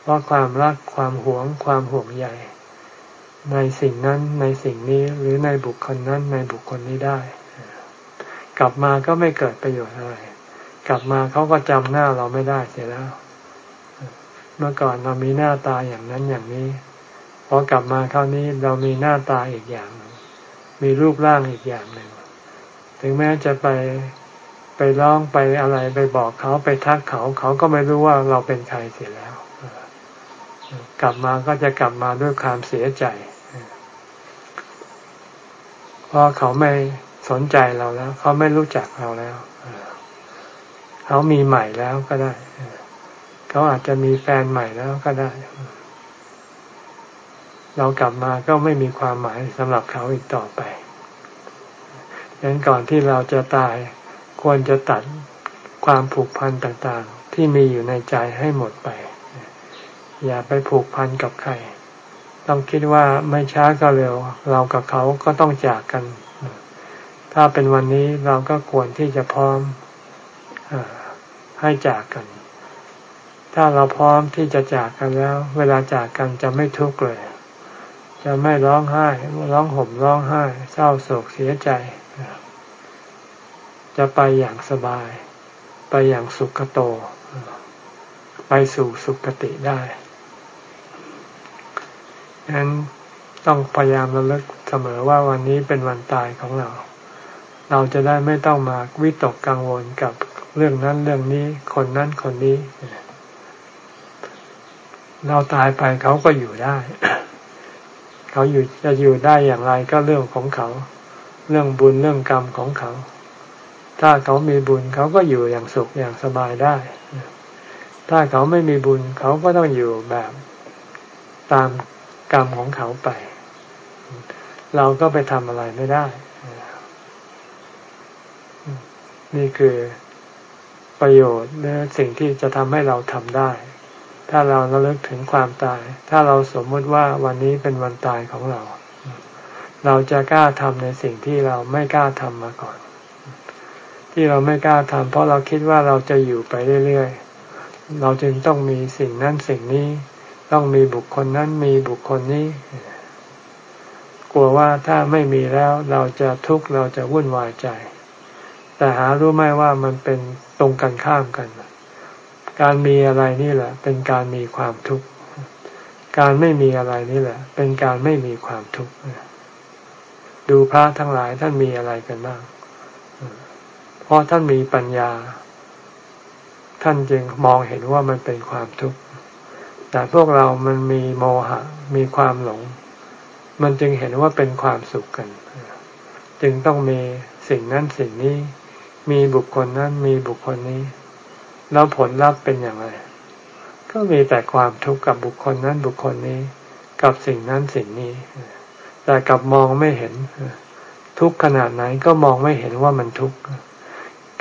เพราะความรักความหวงความห่วงใยในสิ่งนั้นในสิ่งนี้หรือในบุคคลนั้นในบุคคลนี้ได้ กลับมาก็ไม่เกิดประโยชน์อะไร กลับมาเขาก็จำหน้าเราไม่ได้เสียแล้ว เมื่อก่อนเรามีหน้าตาอย่างนั้นอย่างนี้ อกลับมาคราวนี้เรามีหน้าตาอีกอย่าง มีรูปร่างอีกอย่างหนึ่ง ถึงแม้จะไปไปร้องไปอะไรไปบอกเขาไปทักเขา เขาก็ไม่รู้ว่าเราเป็นใครเสียแล้ว กลับมาก็จะกลับมาด้วยความเสียใจเพราะเขาไม่สนใจเราแล้ว เขาไม่รู้จักเราแล้วเขเขามีใหม่แล้วก็ได้ เขาอาจจะมีแฟนใหม่แล้วก็ได้ เรากลับมาก็ไม่มีความหมายสำหรับเขาอีกต่อไปดังนั้นก่อนที่เราจะตายควรจะตัดความผูกพันต่างๆ ที่มีอยู่ในใจให้หมดไป อย่าไปผูกพันกับใคร ต้องคิดว่าไม่ช้าก็เร็ว เรากับเขาก็ต้องจากกัน ถ้าเป็นวันนี้เราก็ควรที่จะพร้อมให้จากกัน ถ้าเราพร้อมที่จะจากกันแล้ว เวลาจากกันจะไม่ทุกข์เลย จะไม่ร้องไห้ร้องห่มร้องไห้ เศร้าโศกเสียใจ จะไปอย่างสบาย ไปอย่างสุขโต ไปสู่สุขติได้ฉะนั้นต้องพยายามระลึกเสมอว่าวันนี้เป็นวันตายของเรา เราจะได้ไม่ต้องมาวิตกกังวลกับเรื่องนั้นเรื่องนี้ คนนั้นคนนี้ เราตายไปเขาก็อยู่ได้ เขาอยู่จะอยู่ได้อย่างไรก็เรื่องของเขา เรื่องบุญเรื่องกรรมของเขา ถ้าเขามีบุญเขาก็อยู่อย่างสุขอย่างสบายได้ ถ้าเขาไม่มีบุญเขาก็ต้องอยู่แบบตามกรรมของเขาไป เราก็ไปทำอะไรไม่ได้ นี่คือประโยชน์และสิ่งที่จะทำให้เราทำได้ ถ้าเราระลึกถึงความตาย ถ้าเราสมมุติว่าวันนี้เป็นวันตายของเรา เราจะกล้าทำในสิ่งที่เราไม่กล้าทำมาก่อน ที่เราไม่กล้าทำเพราะเราคิดว่าเราจะอยู่ไปเรื่อยๆ เราจึงต้องมีสิ่งนั้นสิ่งนี้ ต้องมีบุคคลนั้นมีบุคคลนี้ กลัวว่าถ้าไม่มีแล้วเราจะทุกข์เราจะวุ่นวายใจ แต่หารู้ไหมว่ามันเป็นตรงกันข้ามกัน การมีอะไรนี่แหละ เป็นการมีความทุกข์ การไม่มีอะไรนี่แหละ เป็นการไม่มีความทุกข์ดูพระทั้งหลายท่านมีอะไรกันบ้าง เพราะท่านมีปัญญา ท่านจึงมองเห็นว่ามันเป็นความทุกข์ แต่พวกเรามันมีโมหะ มีความหลง มันจึงเห็นว่าเป็นความสุขกัน จึงต้องมีสิ่งนั้นสิ่งนี้ มีบุคคลนั้นมีบุคคลนี้ แล้วผลลัพธ์เป็นอย่างไร ก็มีแต่ความทุกข์กับบุคคลนั้นบุคคลนี้ กับสิ่งนั้นสิ่งนี้ แต่กับมองไม่เห็น ทุกขนาดไหนก็มองไม่เห็นว่ามันทุกข์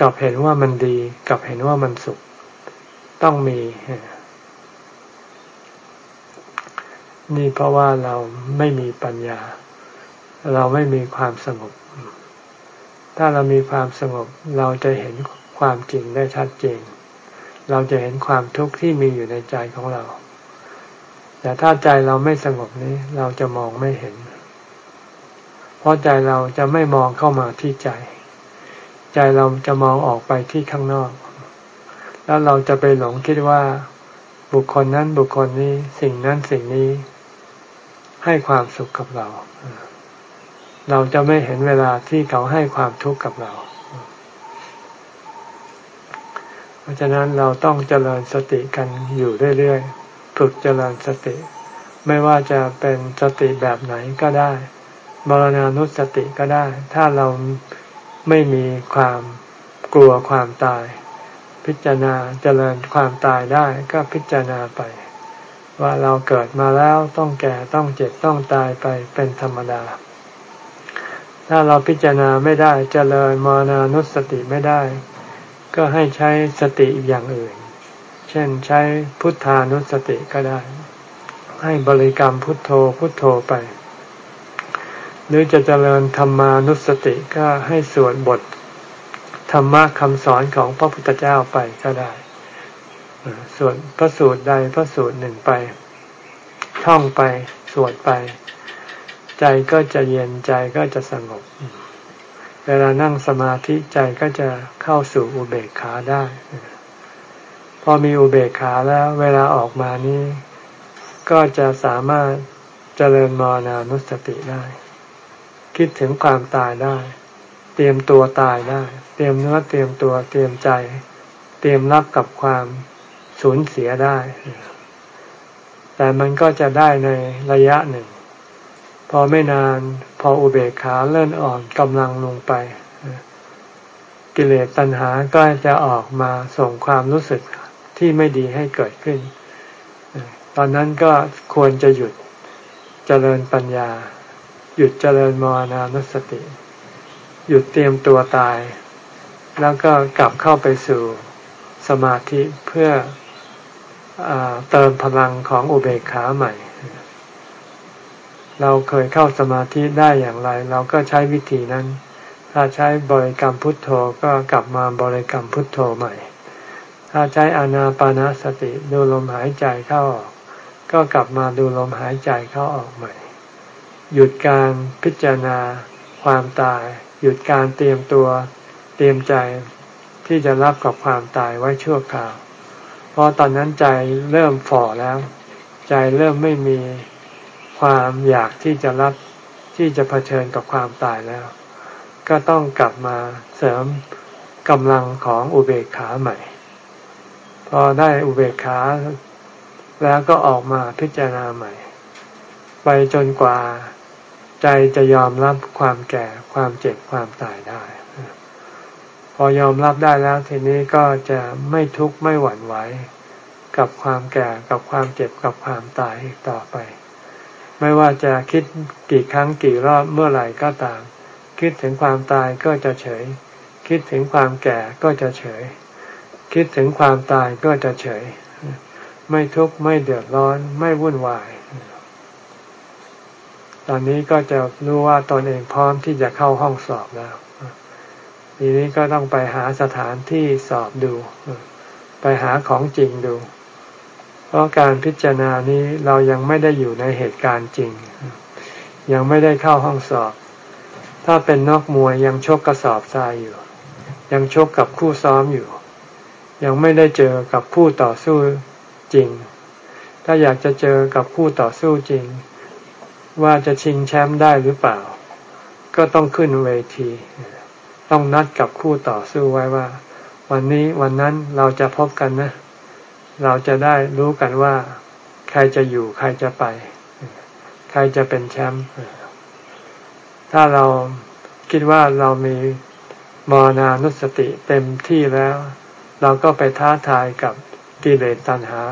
กับเห็นว่ามันดี กับเห็นว่ามันสุข ต้องมี นี่เพราะว่าเราไม่มีปัญญา เราไม่มีความสงบ ถ้าเรามีความสงบเราจะเห็นความจริงได้ชัดเจน เราจะเห็นความทุกข์ที่มีอยู่ในใจของเรา แต่ถ้าใจเราไม่สงบนี้ เราจะมองไม่เห็น เพราะใจเราจะไม่มองเข้ามาที่ใจ ใจเราจะมองออกไปที่ข้างนอก แล้วเราจะไปหลงคิดว่าบุคคลนั้นบุคคลนี้สิ่งนั้นสิ่งนี้ ให้ความสุขกับเรา เราจะไม่เห็นเวลาที่เขาให้ความทุกข์กับเรา เพราะฉะนั้นเราต้องเจริญสติกันอยู่เรื่อยๆ ฝึกเจริญสติ ไม่ว่าจะเป็นสติแบบไหนก็ได้มรณานุสติก็ได้ ถ้าเราไม่มีความกลัวความตาย พิจารณาเจริญความตายได้ก็พิจารณาไป ว่าเราเกิดมาแล้วต้องแก่ต้องเจ็บต้องตายไปเป็นธรรมดา ถ้าเราพิจารณาไม่ได้เจริญมรณานุสติไม่ได้ ก็ให้ใช้สติอย่างอื่น เช่นใช้พุทธานุสติก็ได้ ให้บริกรรมพุทโธพุทโธไป หรือจะเจริญธรรมานุสติก็ให้สวดบทธรรมะคำสอนของพระพุทธเจ้าไปก็ได้สวนพระสูตรใดพระสูตรหนึ่งไป ท่องไปสวดไป ใจก็จะเย็นใจก็จะสงบ เวลานั่งสมาธิใจก็จะเข้าสู่อุเบกขาได้ พอมีอุเบกขาแล้ว เวลาออกมานี้ ก็จะสามารถเจริญมรณานุสติได้ คิดถึงความตายได้ เตรียมตัวตายได้ เตรียมเนื้อเตรียมตัวเตรียมใจ เตรียมรับกับความสูญเสียได้ แต่มันก็จะได้ในระยะหนึ่ง พอไม่นานพออุเบกขาเลื่อนอ่อนกำลังลงไปกิเลสตัณหาก็จะออกมาส่งความรู้สึกที่ไม่ดีให้เกิดขึ้น ตอนนั้นก็ควรจะหยุดเจริญปัญญา หยุดเจริญมรณานุสติ หยุดเตรียมตัวตาย แล้วก็กลับเข้าไปสู่สมาธิเพื่ออเติมพลังของอุเบกขาใหม่ เราเคยเข้าสมาธิได้อย่างไร เราก็ใช้วิธีนั้น ถ้าใช้บริกรรมพุทโธก็กลับมาบริกรรมพุทโธใหม่ ถ้าใช้อานาปานาสติดูลมหายใจเข้าออก ก็กลับมาดูลมหายใจเข้าออกใหม่ หยุดการพิจารณาความตาย หยุดการเตรียมตัวเตรียมใจที่จะรับกับความตายไว้ชั่วคราว เพราะตอนนั้นใจเริ่มฝ่อแล้ว ใจเริ่มไม่มี ความอยากที่จะรับที่จะเผชิญกับความตายแล้ว ก็ต้องกลับมาเสริมกำลังของอุเบกขาใหม่ พอได้อุเบกขาแล้วก็ออกมาพิจารณาใหม่ ไปจนกว่าใจจะยอมรับความแก่ความเจ็บความตายได้ พอยอมรับได้แล้วทีนี้ก็จะไม่ทุกข์ไม่หวั่นไหวกับความแก่กับความเจ็บกับความตายอีกต่อไป ไม่ว่าจะคิดกี่ครั้งกี่รอบเมื่อไหร่ก็ตาม คิดถึงความตายก็จะเฉย คิดถึงความแก่ก็จะเฉย คิดถึงความตายก็จะเฉย ไม่ทุกข์ไม่เดือดร้อนไม่วุ่นวาย ตอนนี้ก็จะรู้ว่าตนเองพร้อมที่จะเข้าห้องสอบแล้วทีนี้ก็ต้องไปหาสถานที่สอบดู ไปหาของจริงดู เพราะการพิจารณานี้เรายังไม่ได้อยู่ในเหตุการณ์จริง ยังไม่ได้เข้าห้องสอบ ถ้าเป็นนอกมวยยังชกกระสอบทรายอยู่ ยังชกกับคู่ซ้อมอยู่ ยังไม่ได้เจอกับผู้ต่อสู้จริง ถ้าอยากจะเจอกับผู้ต่อสู้จริง ว่าจะชิงแชมป์ได้หรือเปล่า ก็ต้องขึ้นเวที ต้องนัดกับคู่ต่อสู้ไว้ว่า วันนี้วันนั้นเราจะพบกันนะ เราจะได้รู้กันว่า ใครจะอยู่ใครจะไป ใครจะเป็นแชมป์ถ้าเราคิดว่าเรามีมรณานุสติเต็มที่แล้ว เราก็ไปท้าทายกับกิเลสตัณหา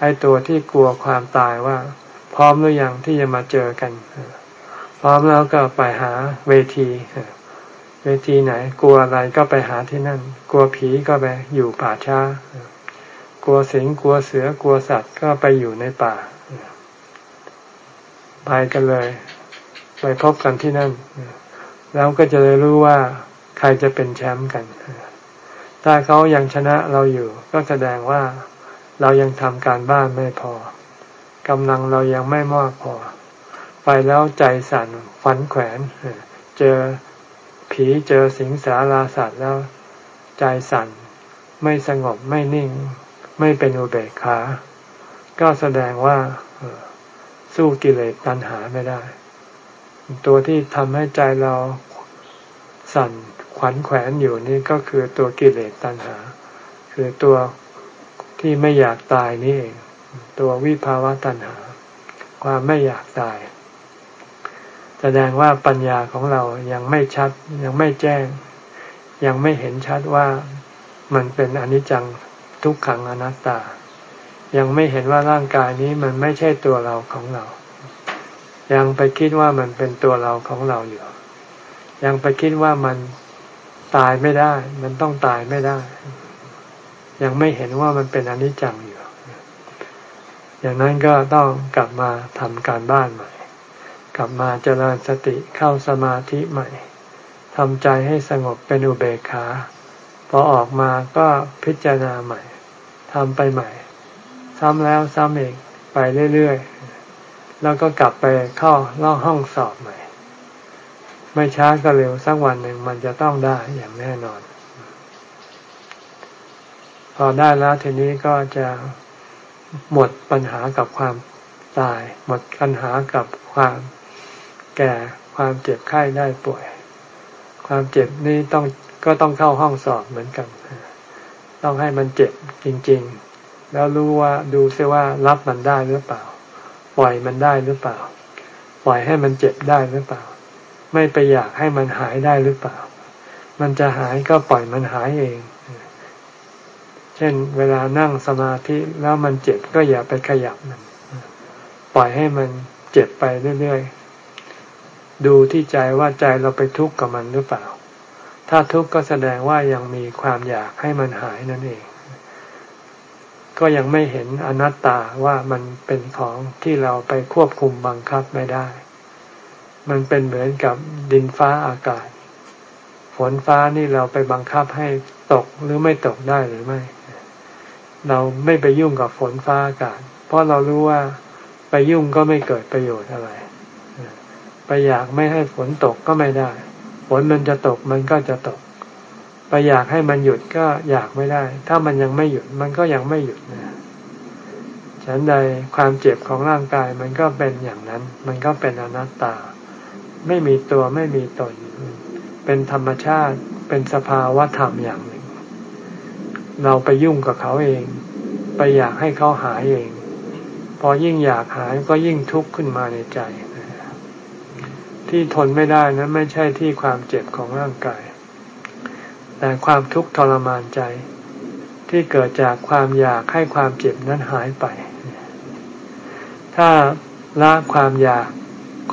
ไอ้ตัวที่กลัวความตายว่า พร้อมหรือยังที่จะมาเจอกัน พร้อมแล้วก็ไปหาเวที เวทีไหน กลัวอะไรก็ไปหาที่นั่น กลัวผีก็ไปอยู่ป่าช้า กลัวสิงกลัวเสือกลัวสัตว์ก็ไปอยู่ในป่าไปกันเลย ไปพบกันที่นั่น แล้วก็จะได้รู้ว่าใครจะเป็นแชมป์กัน ถ้าเขายังชนะเราอยู่ ก็แสดงว่าเรายังทำการบ้านไม่พอกำลังเรายังไม่มากพอ ไปแล้วใจสั่นฝันแขวนเจอผีเจอสิงสาราสัตว์แล้ว ใจสั่นไม่สงบไม่นิ่ง ไม่เป็นอุเบกขา ก็แสดงว่าสู้กิเลสตัณหาไม่ได้ ตัวที่ทำให้ใจเราสั่นขวัญแขวนอยู่นี่ก็คือตัวกิเลสตัณหา คือตัวที่ไม่อยากตายนี่เอง ตัววิภาวะตัณหา ความไม่อยากตาย แสดงว่าปัญญาของเรายังไม่ชัด ยังไม่แจ้ง ยังไม่เห็นชัดว่ามันเป็นอนิจจัง ทุกขังอนัตตา ยังไม่เห็นว่าร่างกายนี้มันไม่ใช่ตัวเราของเรา ยังไปคิดว่ามันเป็นตัวเราของเราอยู่ ยังไปคิดว่ามันตายไม่ได้ มันต้องตายไม่ได้ ยังไม่เห็นว่ามันเป็นอนิจจังอยู่ อย่างนั้นก็ต้องกลับมาทำการบ้านใหม่ กลับมาเจริญสติเข้าสมาธิใหม่ทำใจให้สงบเป็นอุเบกขา พอออกมาก็พิจารณาใหม่ ทำไปใหม่ ซ้ำแล้วซ้ำอีกไปเรื่อยๆ แล้วก็กลับไปเข้าล่องห้องสอบใหม่ ไม่ช้าก็เร็วสักวันหนึ่งมันจะต้องได้อย่างแน่นอน พอได้แล้วทีนี้ก็จะหมดปัญหากับความตาย หมดปัญหากับความแก่ความเจ็บไข้ได้ป่วย ความเจ็บนี้ต้องก็ต้องเข้าห้องสอบเหมือนกัน ต้องให้มันเจ็บจริง ๆ แล้วรู้ว่าดูซิว่ารับมันได้หรือเปล่า ปล่อยมันได้หรือเปล่า ปล่อยให้มันเจ็บได้หรือเปล่า ไม่ไปอยากให้มันหายได้หรือเปล่า มันจะหายก็ปล่อยมันหายเอง เช่น เวลานั่งสมาธิแล้วมันเจ็บก็อย่าไปขยับมัน ปล่อยให้มันเจ็บไปเรื่อยๆดูที่ใจว่าใจเราไปทุกข์กับมันหรือเปล่า ถ้าทุกข์ก็แสดงว่ายังมีความอยากให้มันหายนั่นเอง ก็ยังไม่เห็นอนัตตาว่ามันเป็นของที่เราไปควบคุมบังคับไม่ได้ มันเป็นเหมือนกับดินฟ้าอากาศ ฝนฟ้านี่เราไปบังคับให้ตกหรือไม่ตกได้หรือไม่ เราไม่ไปยุ่งกับฝนฟ้าอากาศ เพราะเรารู้ว่าไปยุ่งก็ไม่เกิดประโยชน์อะไร ไปอยากไม่ให้ฝนตกก็ไม่ได้ นมันจะตกมันก็จะตก ไปอยากให้มันหยุดก็อยากไม่ได้ ถ้ามันยังไม่หยุดมันก็ยังไม่หยุดนะฉันใดความเจ็บของร่างกายมันก็เป็นอย่างนั้น มันก็เป็นอนัตตา ไม่มีตัวไม่มีตน เป็นธรรมชาติ เป็นสภาวะธรรมอย่างหนึ่ง เราไปยุ่งกับเขาเอง ไปอยากให้เขาหายเอง พอยิ่งอยากหายก็ยิ่งทุกข์ขึ้นมาในใจ ที่ทนไม่ได้นั้นไม่ใช่ที่ความเจ็บของร่างกาย แต่ความทุกข์ทรมานใจ ที่เกิดจากความอยากให้ความเจ็บนั้นหายไป ถ้าละความอยาก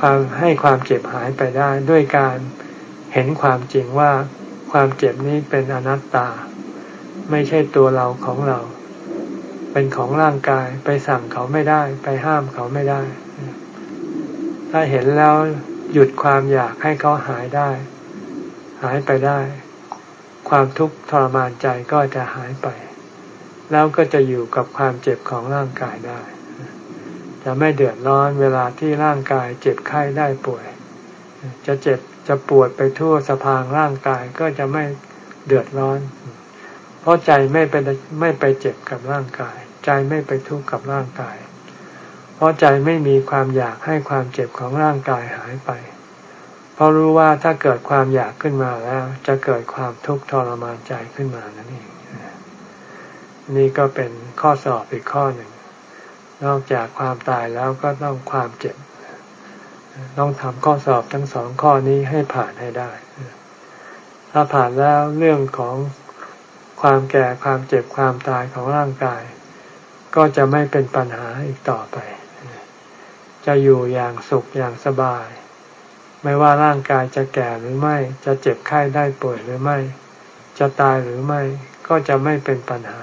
ความให้ความเจ็บหายไปได้ ด้วยการเห็นความจริงว่าความเจ็บนี้เป็นอนัตตา ไม่ใช่ตัวเราของเรา เป็นของร่างกายไปสั่งเขาไม่ได้ ไปห้ามเขาไม่ได้ ถ้าเห็นแล้ว หยุดความอยากให้เขาหายได้ หายไปได้ ความทุกข์ทรมานใจก็จะหายไป แล้วก็จะอยู่กับความเจ็บของร่างกายได้ จะไม่เดือดร้อนเวลาที่ร่างกายเจ็บไข้ได้ป่วย จะเจ็บจะปวดไปทั่วสะพางร่างกายก็จะไม่เดือดร้อน เพราะใจไม่ไปไม่ไปเจ็บกับร่างกาย ใจไม่ไปทุกข์กับร่างกาย เพราะใจไม่มีความอยากให้ความเจ็บของร่างกายหายไป เพราะรู้ว่าถ้าเกิดความอยากขึ้นมาแล้ว จะเกิดความทุกข์ทรมานใจขึ้นมานั่นเองนี่ก็เป็นข้อสอบอีกข้อหนึ่ง นอกจากความตายแล้วก็ต้องความเจ็บ ต้องทำข้อสอบทั้งสองข้อนี้ให้ผ่านให้ได้ ถ้าผ่านแล้วเรื่องของความแก่ความเจ็บความตายของร่างกาย ก็จะไม่เป็นปัญหาอีกต่อไป จะอยู่อย่างสุขอย่างสบาย ไม่ว่าร่างกายจะแก่หรือไม่ จะเจ็บไข้ได้ป่วยหรือไม่ จะตายหรือไม่ ก็จะไม่เป็นปัญหา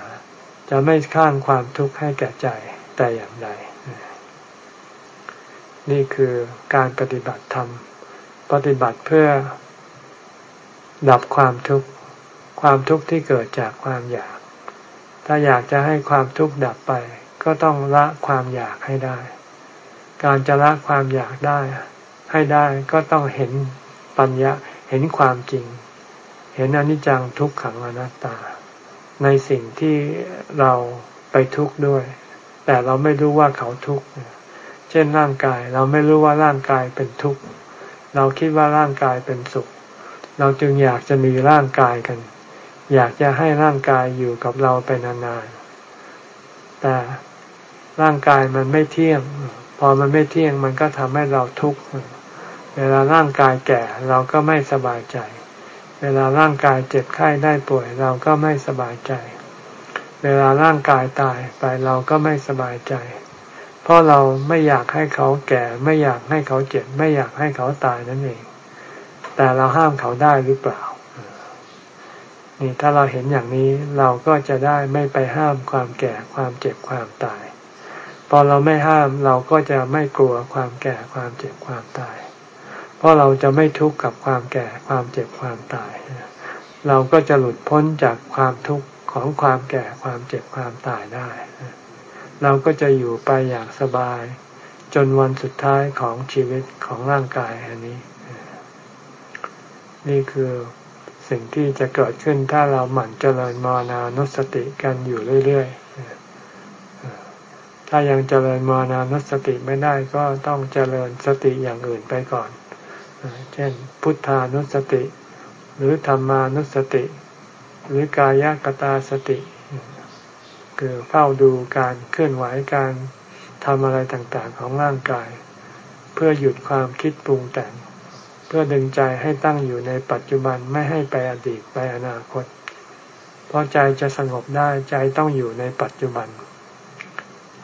จะไม่ข้างความทุกข์ให้แก่ใจแต่อย่างใด นี่คือการปฏิบัติธรรม ปฏิบัติเพื่อ ดับความทุกข์ความทุกข์ที่เกิดจากความอยาก ถ้าอยากจะให้ความทุกข์ดับไป ก็ต้องละความอยากให้ได้ การจะละความอยากได้ ให้ได้ก็ต้องเห็นปัญญาเห็นความจริง เห็นอนิจจังทุกขังอนัตตา ในสิ่งที่เราไปทุกข์ด้วย แต่เราไม่รู้ว่าเขาทุกข์เช่นร่างกาย เราไม่รู้ว่าร่างกายเป็นทุกข์เราคิดว่าร่างกายเป็นสุข เราจึงอยากจะมีร่างกายกัน อยากจะให้ร่างกายอยู่กับเราไปนานๆแต่ร่างกายมันไม่เที่ยง พอมันไม่เที่ยงมันก็ทำให้เราทุกข์เวลาร่างกายแก่เราก็ไม่สบายใจ เวลาร่างกายเจ็บไข้ได้ป่วย เราก็ไม่สบายใจ เวลาร่างกายตายไปเราก็ไม่สบายใจ เพราะเราไม่อยากให้เขาแก่ ไม่อยากให้เขาเจ็บ ไม่อยากให้เขาตายนั่นเอง แต่เราห้ามเขาได้หรือเปล่า นี่ถ้าเราเห็นอย่างนี้เราก็จะได้ไม่ไปห้ามความแก่ความเจ็บความตาย พอเราไม่ห้ามเราก็จะไม่กลัวความแก่ความเจ็บความตาย เพราะเราจะไม่ทุกข์กับความแก่ความเจ็บความตาย เราก็จะหลุดพ้นจากความทุกข์ของความแก่ความเจ็บความตายได้ เราก็จะอยู่ไปอย่างสบาย จนวันสุดท้ายของชีวิตของร่างกายอันนี้ นี่คือสิ่งที่จะเกิดขึ้นถ้าเราหมั่นเจริญมรณานุสติกันอยู่เรื่อยๆ ถ้ายังเจริญมรณานุสติไม่ได้ก็ต้องเจริญสติอย่างอื่นไปก่อน เช่น พุทธานุสติ หรือธรรมานุสติ หรือกายกตาสติ คือเฝ้าดูการเคลื่อนไหวการทำอะไรต่างๆของร่างกาย เพื่อหยุดความคิดปรุงแต่ง เพื่อดึงใจให้ตั้งอยู่ในปัจจุบันไม่ให้ไปอดีตไปอนาคต เพราะใจจะสงบได้ใจต้องอยู่ในปัจจุบัน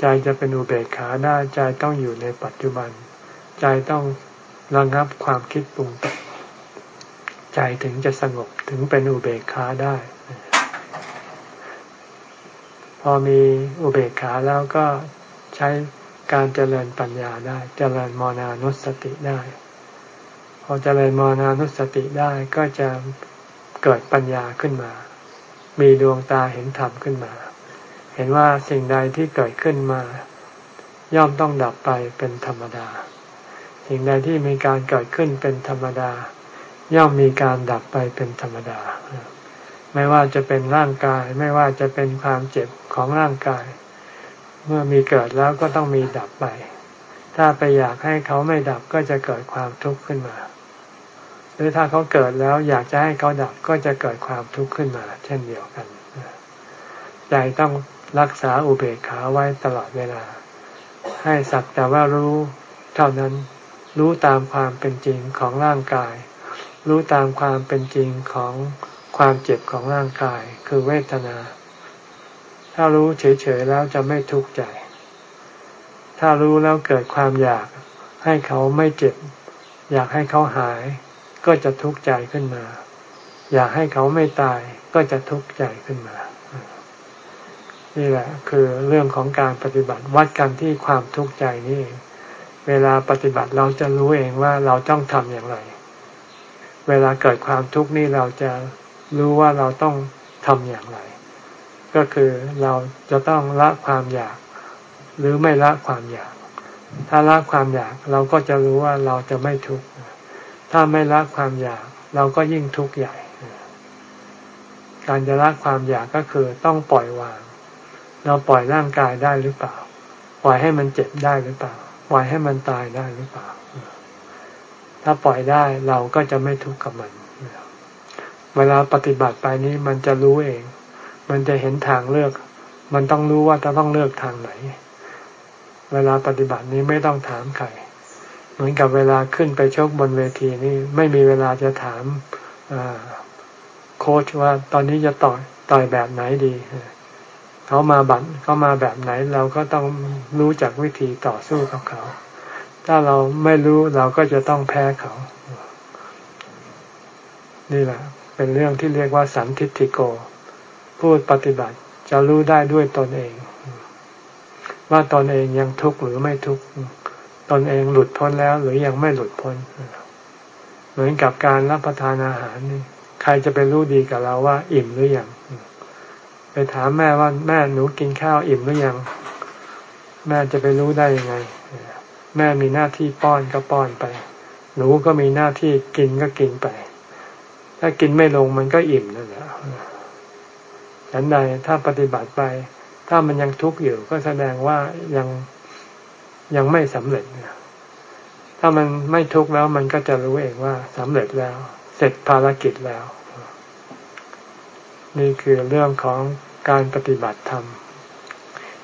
ใจจะเป็นอุเบกขาได้ใจต้องอยู่ในปัจจุบัน ใจต้องระงับความคิดปรุงแต่งใจถึงจะสงบถึงเป็นอุเบกขาได้ พอมีอุเบกขาแล้วก็ใช้การเจริญปัญญาได้ เจริญมรณานุสติได้ พอเจริญมรณานุสติได้ก็จะเกิดปัญญาขึ้นมา มีดวงตาเห็นธรรมขึ้นมา เห็นว่าสิ่งใดที่เกิดขึ้นมา ย่อมต้องดับไปเป็นธรรมดา สิ่งใดที่มีการเกิดขึ้นเป็นธรรมดา ย่อมมีการดับไปเป็นธรรมดา ไม่ว่าจะเป็นร่างกาย ไม่ว่าจะเป็นความเจ็บของร่างกาย เมื่อมีเกิดแล้วก็ต้องมีดับไป ถ้าไปอยากให้เขาไม่ดับก็จะเกิดความทุกข์ขึ้นมาหรือถ้าเขาเกิดแล้วอยากจะให้เขาดับก็จะเกิดความทุกข์ขึ้นมา เช่นเดียวกัน ใจต้อง รักษาอุเบกขาไว้ตลอดเวลา ให้สักแต่ว่ารู้เท่านั้นรู้ตามความเป็นจริงของร่างกาย รู้ตามความเป็นจริงของความเจ็บของร่างกาย คือเวทนา ถ้ารู้เฉยๆแล้วจะไม่ทุกข์ใจ ถ้ารู้แล้วเกิดความอยากให้เขาไม่เจ็บ อยากให้เขาหาย ก็จะทุกข์ใจขึ้นมา อยากให้เขาไม่ตายก็จะทุกข์ใจขึ้นมา นี่แหละคือเรื่องของการปฏิบัติวัดกันที่ความทุกข์ใจนี่เองเวลาปฏิบัติเราจะรู้เองว่าเราต้องทำอย่างไร เวลาเกิดความทุกข์นี่เราจะรู้ว่าเราต้องทำอย่างไร ก็คือเราจะต้องละความอยาก หรือไม่ละความอยาก ถ้าละความอยากเราก็จะรู้ว่าเราจะไม่ทุกข์ถ้าไม่ละความอยาก เราก็ยิ่งทุกข์ใหญ่ การจะละความอยากก็คือต้องปล่อยวาง เราปล่อยร่างกายได้หรือเปล่า ปล่อยให้มันเจ็บได้หรือเปล่า ปล่อยให้มันตายได้หรือเปล่า ถ้าปล่อยได้เราก็จะไม่ทุกข์กับมัน เวลาปฏิบัติไปนี้มันจะรู้เอง มันจะเห็นทางเลือก มันต้องรู้ว่าจะต้องเลือกทางไหน เวลาปฏิบัตินี้ไม่ต้องถามใคร เหมือนกับเวลาขึ้นไปชกบนเวทีนี่ไม่มีเวลาจะถามโค้ชว่าตอนนี้จะต่อยต่อยแบบไหนดีเเขามาบัตเขามาแบบไหน เราก็ต้องรู้จักวิธีต่อสู้กับเขา ถ้าเราไม่รู้เราก็จะต้องแพ้เขา นี่แหละ เป็นเรื่องที่เรียกว่าสันทิติโกผู้ปฏิบัติจะรู้ได้ด้วยตนเอง ว่าตนเองยังทุกข์หรือไม่ทุกข์ตนเองหลุดพ้นแล้ว หรือยังไม่หลุดพ้น เหมือนกับการรับประทานอาหารนี่ใครจะไปรู้ดีกับเราว่า อิ่มหรือยัง ไปถามแม่ว่าแม่หนูกินข้าวอิ่มหรือยัง แม่จะไปรู้ได้ยังไง แม่มีหน้าที่ป้อนก็ป้อนไป หนูก็มีหน้าที่กินก็กินไป ถ้ากินไม่ลงมันก็อิ่มนั่นแหละฉันใดถ้าปฏิบัติไป ถ้ามันยังทุกข์อยู่ก็แสดงว่ายังยังไม่สำเร็จถ้ามันไม่ทุกข์แล้วมันก็จะรู้เองว่าสำเร็จแล้ว เสร็จภารกิจแล้ว นี่คือเรื่องของการปฏิบัติธรรม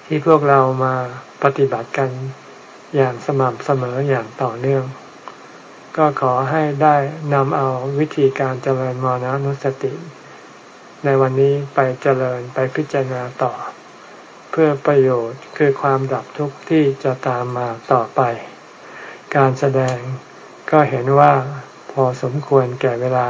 ที่พวกเรามาปฏิบัติกันอย่างสม่ำเสมออย่างต่อเนื่อง ก็ขอให้ได้นำเอาวิธีการเจริญมรณนุสติ ในวันนี้ไปเจริญไปพิจารณาต่อ เพื่อประโยชน์คือความดับทุกข์ที่จะตามมาต่อไป การแสดงก็เห็นว่าพอสมควรแก่เวลา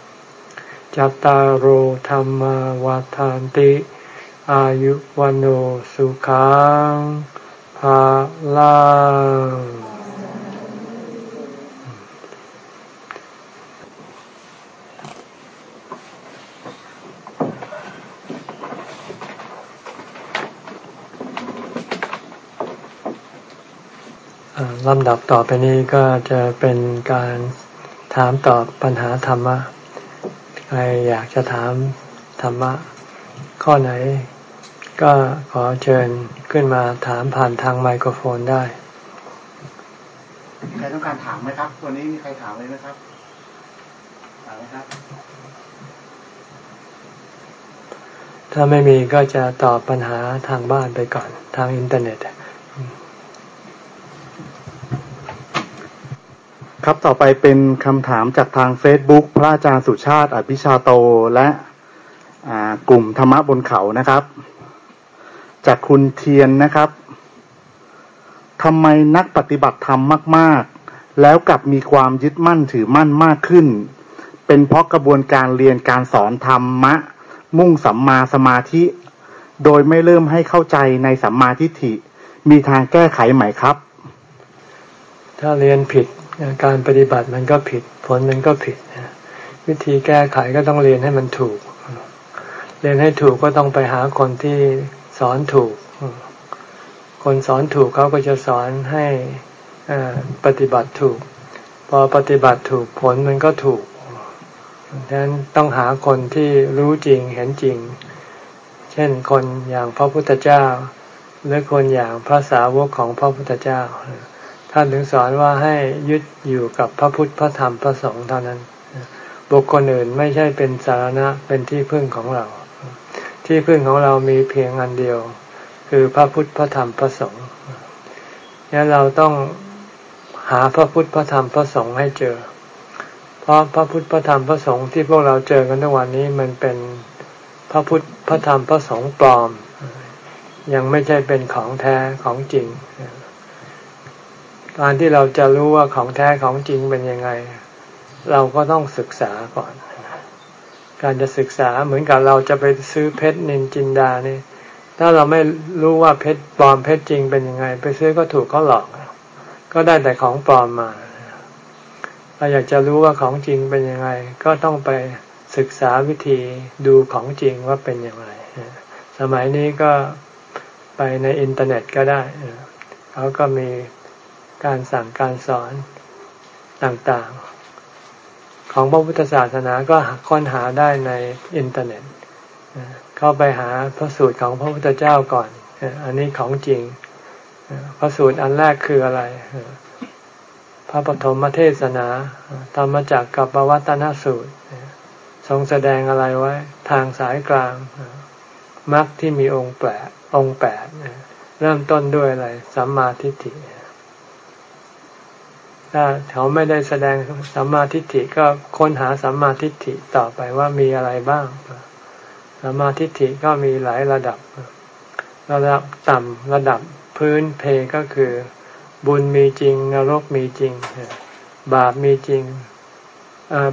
จตารโหธรรมวาทานติ อายุวันโอสุขังภาลังลำดับต่อไปนี้ก็จะเป็นการถามตอบปัญหาธรรมะ ใครอยากจะถามธรรมะ ข้อไหน ก็ขอเชิญขึ้นมาถามผ่านทางไมโครโฟนได้ ใครต้องการถามไหมครับ วันนี้มีใครถามเลยไหมครับ ถามไหมครับ ถ้าไม่มีก็จะตอบปัญหาทางบ้านไปก่อน ทางอินเทอร์เน็ต ครับต่อไปเป็นคำถามจากทาง Facebook พระอาจารย์สุชาติ อภิชาโตและกลุ่มธรรมะบนเขานะครับ จากคุณเทียนนะครับทำไมนักปฏิบัติธรรมมาก ๆ แล้วกลับมีความยึดมั่นถือมั่นมากขึ้น เป็นเพราะกระบวนการเรียนการสอนธรรมะ มุ่งสัมมาสมาธิ โดยไม่เริ่มให้เข้าใจในสัมมาทิฏฐิ มีทางแก้ไขไหมครับ ถ้าเรียนผิด การปฏิบัติมันก็ผิด ผลมันก็ผิดวิธีแก้ไขก็ต้องเรียนให้มันถูก เรียนให้ถูกก็ต้องไปหาคนที่สอนถูก คนสอนถูกเขาก็จะสอนให้ปฏิบัติถูก พอปฏิบัติถูกผลมันก็ถูกดังนั้นต้องหาคนที่รู้จริงเห็นจริง เช่นคนอย่างพระพุทธเจ้า หรือคนอย่างพระสาวกของพระพุทธเจ้า ท่านถึงสอนว่าให้ยึดอยู่กับพระพุทธพระธรรมพระสงฆ์เท่านั้น บุคคลอื่นไม่ใช่เป็นสารณะเป็นที่พึ่งของเรา ที่พึ่งของเรามีเพียงอันเดียว คือพระพุทธพระธรรมพระสงฆ์นี่เราต้องหาพระพุทธพระธรรมพระสงฆ์ให้เจอ เพราะพระพุทธพระธรรมพระสงฆ์ที่พวกเราเจอกันทุกวันนี้มันเป็นพระพุทธพระธรรมพระสงฆ์ปลอม ยังไม่ใช่เป็นของแท้ของจริง การที่เราจะรู้ว่าของแท้ของจริงเป็นยังไง เราก็ต้องศึกษาก่อน การจะศึกษาเหมือนกับเราจะไปซื้อเพชรนินจินดานี่ถ้าเราไม่รู้ว่าเพชรปลอมเพชรจริงเป็นยังไง ไปซื้อก็ถูกเขาหลอก ก็ได้แต่ของปลอมมาเราอยากจะรู้ว่าของจริงเป็นยังไง ก็ต้องไปศึกษาวิธีดูของจริงว่าเป็นอย่างไรสมัยนี้ก็ไปในอินเทอร์เน็ตก็ได้เขาก็มี การสั่งการสอนต่างๆ ของพระพุทธศาสนาก็ค้นหาได้ในอินเทอร์เน็ต เข้าไปหาพระสูตรของพระพุทธเจ้าก่อน อันนี้ของจริง พระสูตรอันแรกคืออะไร พระปฐมเทศนาธรรมจักกับปวัตนสูตร ทรงแสดงอะไรไว้ ทางสายกลางมรรคที่มีองค์แปดองค์แปดเริ่มต้นด้วยอะไร สัมมาทิฏฐิ ถ้าเขาไม่ได้แสดงสัมมาทิฏฐิก็ค้นหาสัมมาทิฏฐิต่อไปว่ามีอะไรบ้างสัมมาทิฏฐิก็มีหลายระดับ ระดับต่ำระดับพื้นเพก็คือ บุญมีจริง นรกมีจริง บาปมีจริง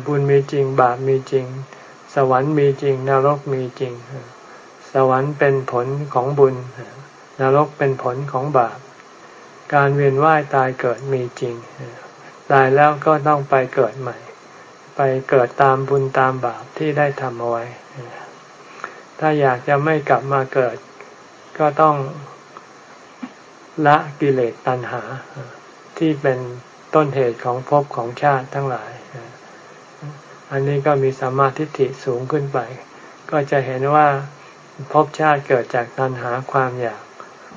บุญมีจริง บาปมีจริง สวรรค์มีจริง นรกมีจริง สวรรค์เป็นผลของบุญ นรกเป็นผลของบาป การเวียนว่ายตายเกิดมีจริง ตายแล้วก็ต้องไปเกิดใหม่ ไปเกิดตามบุญตามบาปที่ได้ทำเอาไว้ ถ้าอยากจะไม่กลับมาเกิด ก็ต้องละกิเลสตัณหา ที่เป็นต้นเหตุของภพของชาติทั้งหลาย อันนี้ก็มีสมาธิฐิสูงขึ้นไป ก็จะเห็นว่าภพชาติเกิดจากตัณหาความอยาก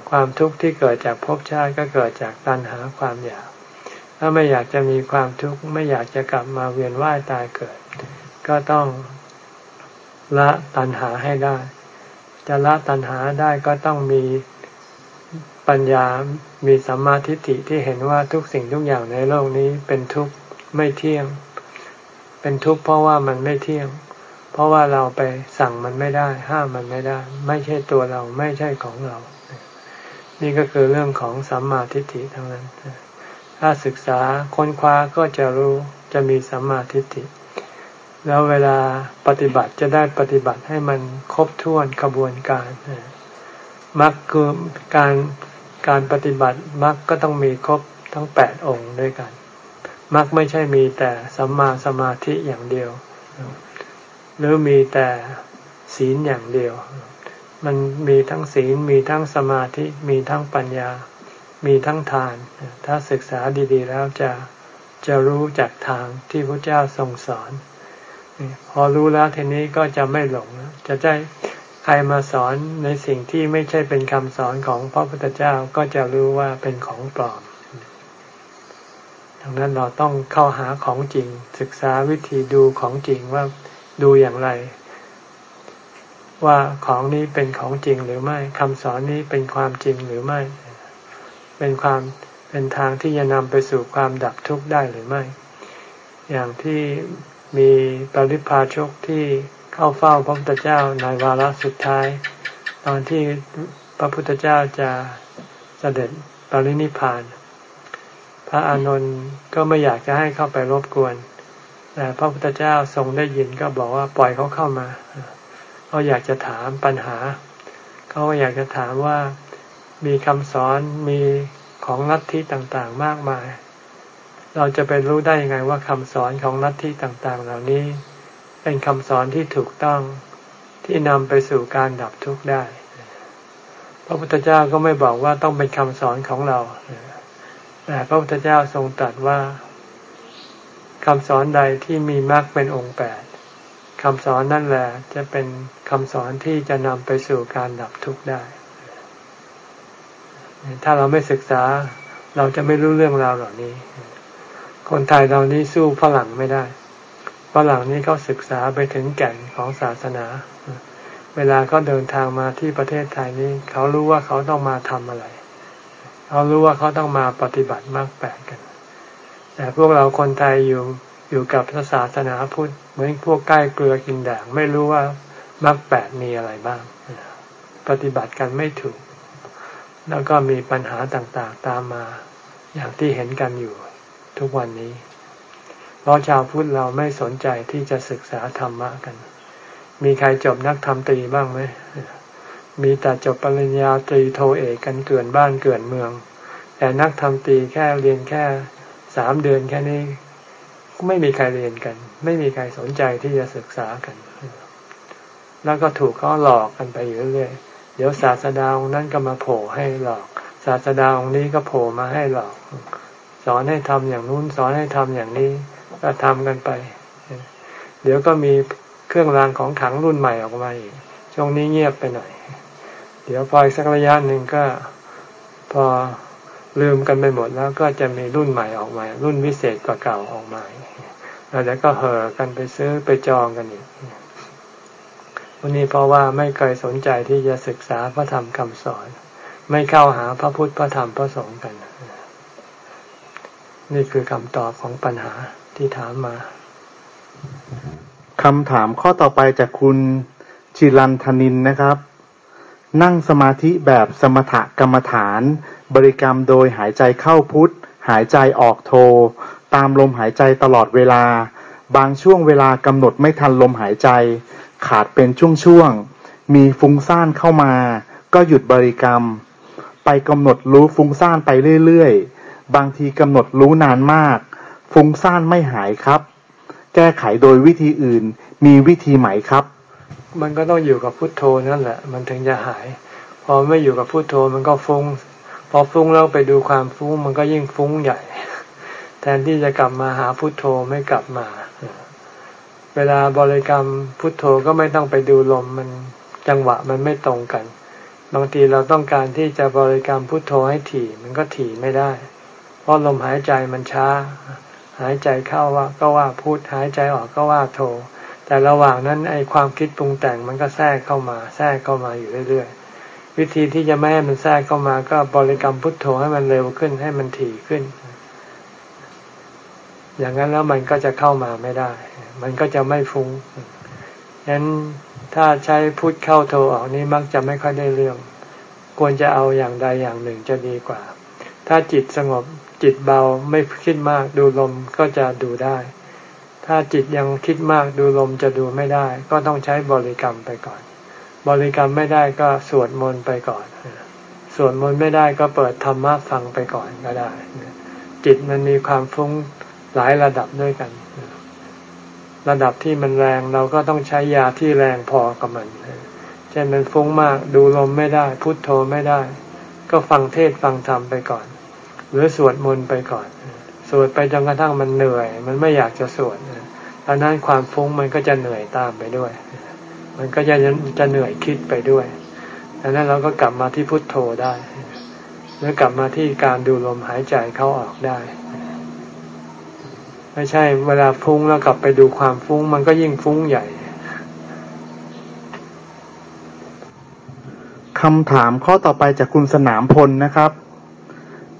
ความทุกข์ที่เกิดจากภพชาติก็เกิดจากตัณหาความอยาก ถ้าไม่อยากจะมีความทุกข์ไม่อยากจะกลับมาเวียนว่ายตายเกิด ก็ต้องละตัณหาให้ได้ จะละตัณหาได้ก็ต้องมีปัญญา มีสัมมาทิฏฐิที่เห็นว่าทุกสิ่งทุกอย่างในโลกนี้เป็นทุกข์ไม่เที่ยง เป็นทุกข์เพราะว่ามันไม่เที่ยง เพราะว่าเราไปสั่งมันไม่ได้ ห้ามมันไม่ได้ ไม่ใช่ตัวเราไม่ใช่ของเรา นี่ก็คือเรื่องของสัมมาทิฏฐิทั้งนั้น ถ้าศึกษาค้นคว้าก็จะรู้จะมีสัมมาทิฏฐิ แล้วเวลาปฏิบัติจะได้ปฏิบัติให้มันครบถ้วนกระบวนการมรรคคือการการปฏิบัติมรรคก็ต้องมีครบทั้งแปดองค์ด้วยกันมรรคไม่ใช่มีแต่สัมมาสมาธิอย่างเดียว หรือมีแต่ศีลอย่างเดียว มันมีทั้งศีลมีทั้งสมาธิมีทั้งปัญญา มีทั้งทาน ถ้าศึกษาดีๆ แล้วจะจะรู้จากทางที่พระเจ้าทรงสอน พอรู้แล้วทีนี้ก็จะไม่หลง จะได้ใครมาสอนในสิ่งที่ไม่ใช่เป็นคำสอนของพระพุทธเจ้าก็จะรู้ว่าเป็นของปลอม ดังนั้นเราต้องเข้าหาของจริง ศึกษาวิธีดูของจริงว่าดูอย่างไร ว่าของนี้เป็นของจริงหรือไม่คำสอนนี้เป็นความจริงหรือไม่ เป็นความเป็นทางที่จะนำไปสู่ความดับทุกข์ได้หรือไม่ อย่างที่มีปริพาชกที่เข้าเฝ้าพระพุทธเจ้าในวาระสุดท้าย ตอนที่พระพุทธเจ้าจะเสด็จปรินิพาน พระอานนท์ก็ไม่อยากจะให้เข้าไปรบกวน แต่พระพุทธเจ้าทรงได้ยินก็บอกว่าปล่อยเขาเข้ามาเขาอยากจะถามปัญหา เขาอยากจะถามว่า มีคำสอนมีของลัทธิต่างๆมากมาย เราจะไปรู้ได้ยังไงว่าคำสอนของลัทธิต่างๆ เหล่านี้ เป็นคำสอนที่ถูกต้องที่นำไปสู่การดับทุกข์ได้ พระพุทธเจ้าก็ไม่บอกว่าต้องเป็นคำสอนของเรา แต่พระพุทธเจ้าทรงตรัสว่าคำสอนใดที่มีมรรคเป็นองค์แปดคำสอนนั่นแหละจะเป็นคำสอนที่จะนำไปสู่การดับทุกข์ได้ ถ้าเราไม่ศึกษา เราจะไม่รู้เรื่องราวเหล่านี้ คนไทยเรานี้สู้ฝรั่งไม่ได้ฝรั่งนี้เขาศึกษาไปถึงแก่นของศาสนา เวลาเขาเดินทางมาที่ประเทศไทยนี้ เขารู้ว่าเขาต้องมาทำอะไร เขารู้ว่าเขาต้องมาปฏิบัติมากแปดกัน แต่พวกเราคนไทยอยู่อยู่กับศาสนาพุทธเหมือนพวกใกล้เกลือกินด่างไม่รู้ว่ามรรคแปดมีอะไรบ้าง ปฏิบัติกันไม่ถูก แล้วก็มีปัญหาต่างๆตามมา อย่างที่เห็นกันอยู่ทุกวันนี้ เพราะชาวพุทธเราไม่สนใจที่จะศึกษาธรรมะกัน มีใครจบนักธรรมตรีบ้างไหม มีแต่จบปริญญาตรีโทเอกกันเกินบ้านเกินเมือง แต่นักธรรมตรีแค่เรียนแค่สามเดือนแค่นี้ไม่มีใครเรียนกัน ไม่มีใครสนใจที่จะศึกษากัน แล้วก็ถูกเขาหลอกกันไปอยู่เรื่อยเดี๋ยวศาสดาองค์นั้นก็มาโผล่ให้หลอก ศาสดาองค์นี้ก็โผล่มาให้หลอก สอนให้ทำอย่างนู้นสอนให้ทำอย่างนี้ ก็ทำกันไป เดี๋ยวก็มีเครื่องรางของขังรุ่นใหม่ออกมาอีก ช่วงนี้เงียบไปหน่อย เดี๋ยวพออีกสักระยะหนึ่งก็พอลืมกันไปหมดแล้วก็จะมีรุ่นใหม่ออกมา รุ่นวิเศษกว่าเก่าออกมาแล้วก็เห่อกันไปซื้อไปจองกันอีก วันนี้เพราะว่าไม่เคยสนใจที่จะศึกษาพระธรรมคำสอน ไม่เข้าหาพระพุทธพระธรรมพระสงฆ์กัน นี่คือคำตอบของปัญหาที่ถามมาคำถามข้อต่อไปจากคุณชิรันธนินนะครับ นั่งสมาธิแบบสมถกรรมฐาน บริกรรมโดยหายใจเข้าพุทธหายใจออกโท ตามลมหายใจตลอดเวลา บางช่วงเวลากำหนดไม่ทันลมหายใจ ขาดเป็นช่วงๆ มีฟุ้งซ่านเข้ามา ก็หยุดบริกรรม ไปกำหนดรู้ฟุ้งซ่านไปเรื่อยๆ บางทีกำหนดรู้นานมาก ฟุ้งซ่านไม่หายครับ แก้ไขโดยวิธีอื่น มีวิธีไหมครับ มันก็ต้องอยู่กับพุทโธนั่นแหละ มันถึงจะหาย พอไม่อยู่กับพุทโธมันก็ฟุง้ง พอฟุ้งแล้วไปดูความฟุ้งมันก็ยิ่งฟุ้งใหญ่ แทนที่จะกลับมาหาพุทโธไม่กลับมา เวลาบริกรรมพุทโธก็ไม่ต้องไปดูลมมันจังหวะมันไม่ตรงกัน บางทีเราต้องการที่จะบริกรรมพุทโธให้ถี่มันก็ถี่ไม่ได้ เพราะลมหายใจมันช้า หายใจเข้าว่าก็ว่าพูดหายใจออกก็ว่าโทแต่ระหว่างนั้นไอ้ความคิดปรุงแต่งมันก็แทรกเข้ามา แทรกเข้ามาอยู่เรื่อยๆวิธีที่จะไม่ให้มันแทรกเข้ามาก็บริกรรมพุทโธให้มันเร็วขึ้นให้มันถี่ขึ้น อย่างนั้นแล้วมันก็จะเข้ามาไม่ได้ มันก็จะไม่ฟุง้งฉะนั้นถ้าใช้พุทเข้าโทออกนี้มักจะไม่ค่อยได้เรื่อง ควรจะเอาอย่างใดอย่างหนึ่งจะดีกว่า ถ้าจิตสงบจิตเบาไม่คิดมากดูลมก็จะดูได้ ถ้าจิตยังคิดมากดูลมจะดูไม่ได้ ก็ต้องใช้บริกรรมไปก่อน บริกรรมไม่ได้ก็สวดมนต์ไปก่อนสวดมนต์ไม่ได้ก็เปิดธรรมะฟังไปก่อนก็ได้ จิตมันมีความฟุ้ง หลายระดับด้วยกัน ระดับที่มันแรงเราก็ต้องใช้ยาที่แรงพอกับมันเช่นมันฟุ้งมากดูลมไม่ได้ พุทโธไม่ได้ ก็ฟังเทศฟังธรรมไปก่อน หรือสวดมนต์ไปก่อน สวดไปจนกระทั่งมันเหนื่อย มันไม่อยากจะสวดตอนนั้นความฟุ้งมันก็จะเหนื่อยตามไปด้วย มันก็จะจะเหนื่อยคิดไปด้วยดังนั้นเราก็กลับมาที่พุทโธได้แล้วกลับมาที่การดูลมหายใจเข้าออกได้ ไม่ใช่ เวลาฟุ้งแล้วกลับไปดูความฟุ้ง มันก็ยิ่งฟุ้งใหญ่คำถามข้อต่อไปจากคุณสนามพลนะครับ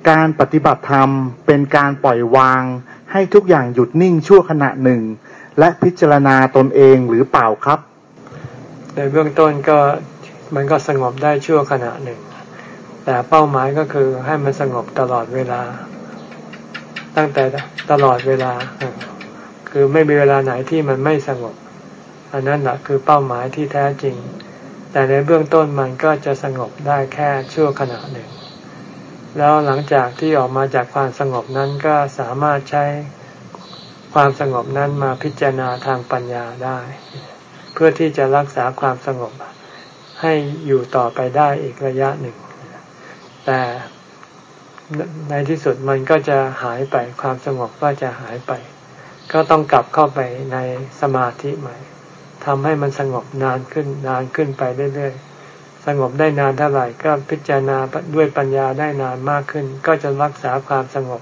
การปฏิบัติธรรมเป็นการปล่อยวาง ให้ทุกอย่างหยุดนิ่งชั่วขณะหนึ่ง และพิจารณาตนเองหรือเปล่าครับ ในเบื้องต้นก็มันก็สงบได้ชั่วขณะหนึ่ง แต่เป้าหมายก็คือให้มันสงบตลอดเวลา ตั้งแต่ตลอดเวลา คือไม่มีเวลาไหนที่มันไม่สงบ อันนั้นแหละคือเป้าหมายที่แท้จริง แต่ในเบื้องต้นมันก็จะสงบได้แค่ชั่วขณะหนึ่ง แล้วหลังจากที่ออกมาจากความสงบนั้นก็สามารถใช้ความสงบนั้นมาพิจารณาทางปัญญาได้ เพื่อที่จะรักษาความสงบให้อยู่ต่อไปได้อีกระยะหนึ่ง แต่ ในที่สุดมันก็จะหายไปความสงบก็จะหายไป ก็ต้องกลับเข้าไปในสมาธิใหม่ทำให้มันสงบนานขึ้นนานขึ้นไปเรื่อยๆ สงบได้นานเท่าไหร่ก็พิจารณาด้วยปัญญาได้นานมากขึ้น ก็จะรักษาความสงบ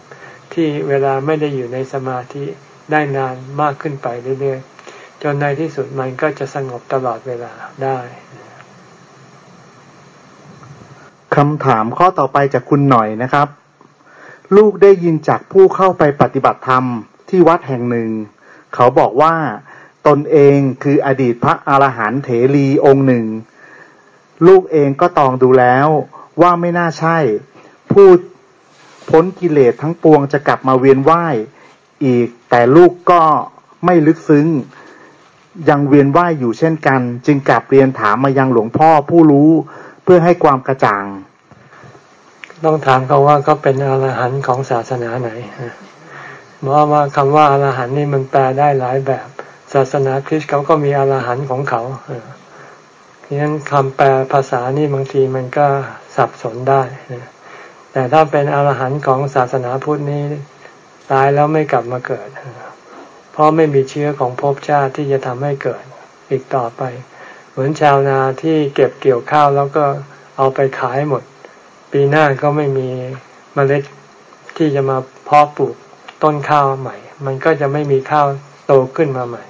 ที่เวลาไม่ได้อยู่ในสมาธิได้นานมากขึ้นไปเรื่อยๆ จนในที่สุดมันก็จะสงบตลอดเวลาได้คำถามข้อต่อไปจากคุณหน่อยนะครับ ลูกได้ยินจากผู้เข้าไปปฏิบัติธรรมที่วัดแห่งหนึ่ง เขาบอกว่า ตนเองคืออดีตพระอรหันต์เถรีองค์หนึ่ง ลูกเองก็ตองดูแล้วว่าไม่น่าใช่ พูดพ้นกิเลสทั้งปวงจะกลับมาเวียนว่ายอีก แต่ลูกก็ไม่ลึกซึ้ง ยังเวียนว่ายอยู่เช่นกัน จึงกลับเรียนถามมายังหลวงพ่อผู้รู้เพื่อให้ความกระจ่าง ต้องถามเขาว่าเขาเป็นอรหันต์ของศาสนาไหนเพราะว่าคำว่าอรหันต์นี่มันแปลได้หลายแบบ ศาสนาคริสต์เขาก็มีอรหันต์ของเขาเพราะฉะนั้นคำแปลภาษานี่บางทีมันก็สับสนได้แต่ถ้าเป็นอรหันต์ของศาสนาพุทธนี้ตายแล้วไม่กลับมาเกิด เพราะไม่มีเชื้อของภพชาติที่จะทำให้เกิดอีกต่อไป เหมือนชาวนาที่เก็บเกี่ยวข้าวแล้วก็เอาไปขายหมด ปีหน้าก็ไม่มีเมล็ดที่จะมาเพาะปลูกต้นข้าวใหม่ มันก็จะไม่มีข้าวโตขึ้นมาใหม่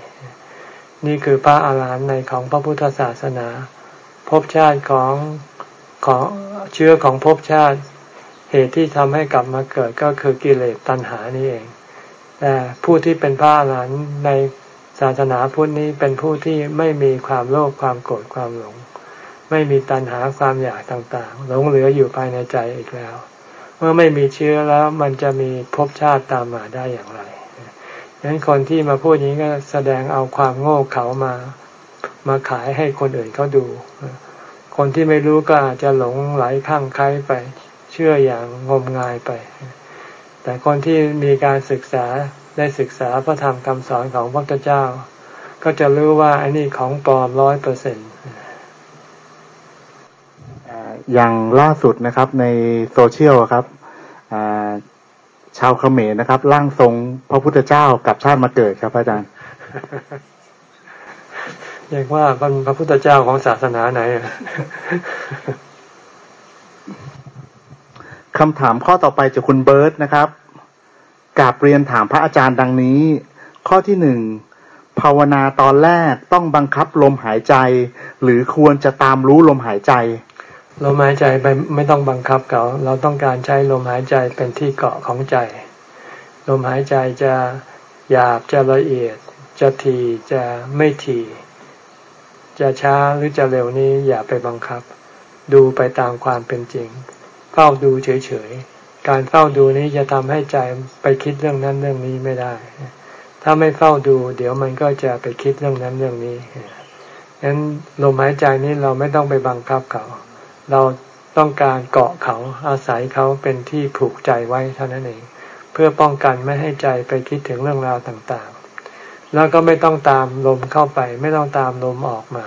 นี่คือพระอาหารหันต์ในของพระพุทธศาสนาภพชาติของของเชื้อของภพชาติ เหตุที่ทำให้กลับมาเกิดก็คือกิเลสตัณหานี่เอง แต่ผู้ที่เป็นพระอาหารหันต์ในศาสนาพุทธนี้เป็นผู้ที่ไม่มีความโลภความโกรธความหลง ไม่มีตัณหาความอยากต่างๆ หลงเหลืออยู่ภายในใจอีกแล้ว เมื่อไม่มีเชื้อแล้วมันจะมีภพชาติตามมาได้อย่างไรดังนั้นคนที่มาพูดอย่างนี้ก็แสดงเอาความโง่เขามา มาขายให้คนอื่นเขาดู คนที่ไม่รู้ก็อาจจะหลงไหลข้างใครไป เชื่ออย่างงมงายไป แต่คนที่มีการศึกษาได้ศึกษาพระธรรมคำสอนของพระพุทธเจ้า ก็จะรู้ว่าอันนี้ของปลอมร้อยเปอร์เซ็นต์ อย่างล่าสุดนะครับในโซเชียลครับชาวเขมรนะครับร่างทรงพระพุทธเจ้ากับชาติมาเกิดครับอาจารย์เรียกว่าเป็นพระพุทธเจ้าของศาสนาไหนคำถามข้อต่อไปจากคุณเบิร์ตนะครับกาบเรียนถามพระอาจารย์ดังนี้ ข้อที่หนึ่งภาวนาตอนแรกต้องบังคับลมหายใจ หรือควรจะตามรู้ลมหายใจ ลมหายใจไปไม่ต้องบังคับเขา เราต้องการใช้ลมหายใจเป็นที่เกาะของใจ ลมหายใจจะหยาบจะละเอียด จะทีจะไม่ทีจะช้าหรือจะเร็วนี้อย่าไปบังคับ ดูไปตามความเป็นจริง เฝ้าดูเฉยๆ การเฝ้าดูนี้จะทำให้ใจไปคิดเรื่องนั้นเรื่องนี้ไม่ได้ ถ้าไม่เฝ้าดู เดี๋ยวมันก็จะไปคิดเรื่องนั้นเรื่องนี้ฉะนั้นลมหายใจนี้เราไม่ต้องไปบังคับเขา เราต้องการเกาะเขาอาศัยเขาเป็นที่ผูกใจไว้เท่านั้นเอง เพื่อป้องกันไม่ให้ใจไปคิดถึงเรื่องราวต่างๆ แล้วก็ไม่ต้องตามลมเข้าไป ไม่ต้องตามลมออกมา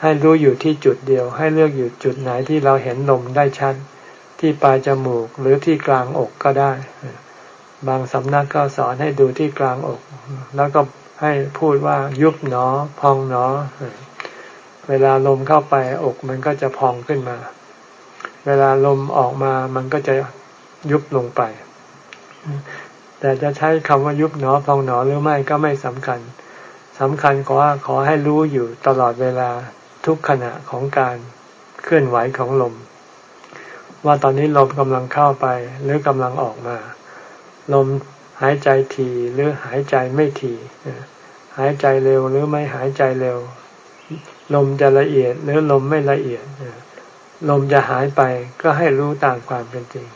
ให้รู้อยู่ที่จุดเดียว ให้เลือกอยู่จุดไหนที่เราเห็นลมได้ชัดที่ปลายจมูกหรือที่กลางอกก็ได้ บางสำนักก็สอนให้ดูที่กลางอก แล้วก็ให้พูดว่ายุบหนอ พองหนอ เวลาลมเข้าไปอกมันก็จะพองขึ้นมา เวลาลมออกมามันก็จะยุบลงไป แต่จะใช้คำว่ายุบหนอพองหนอหรือไม่ก็ไม่สำคัญสำคัญขอขอให้รู้อยู่ตลอดเวลาทุกขณะของการเคลื่อนไหวของลม ว่าตอนนี้ลมกำลังเข้าไปหรือกำลังออกมา ลมหายใจทีหรือหายใจไม่ทีหายใจเร็วหรือไม่หายใจเร็ว ลมจะละเอียดหรือลมไม่ละเอียดลมจะหายไปก็ให้รู้ตามความเป็นจริง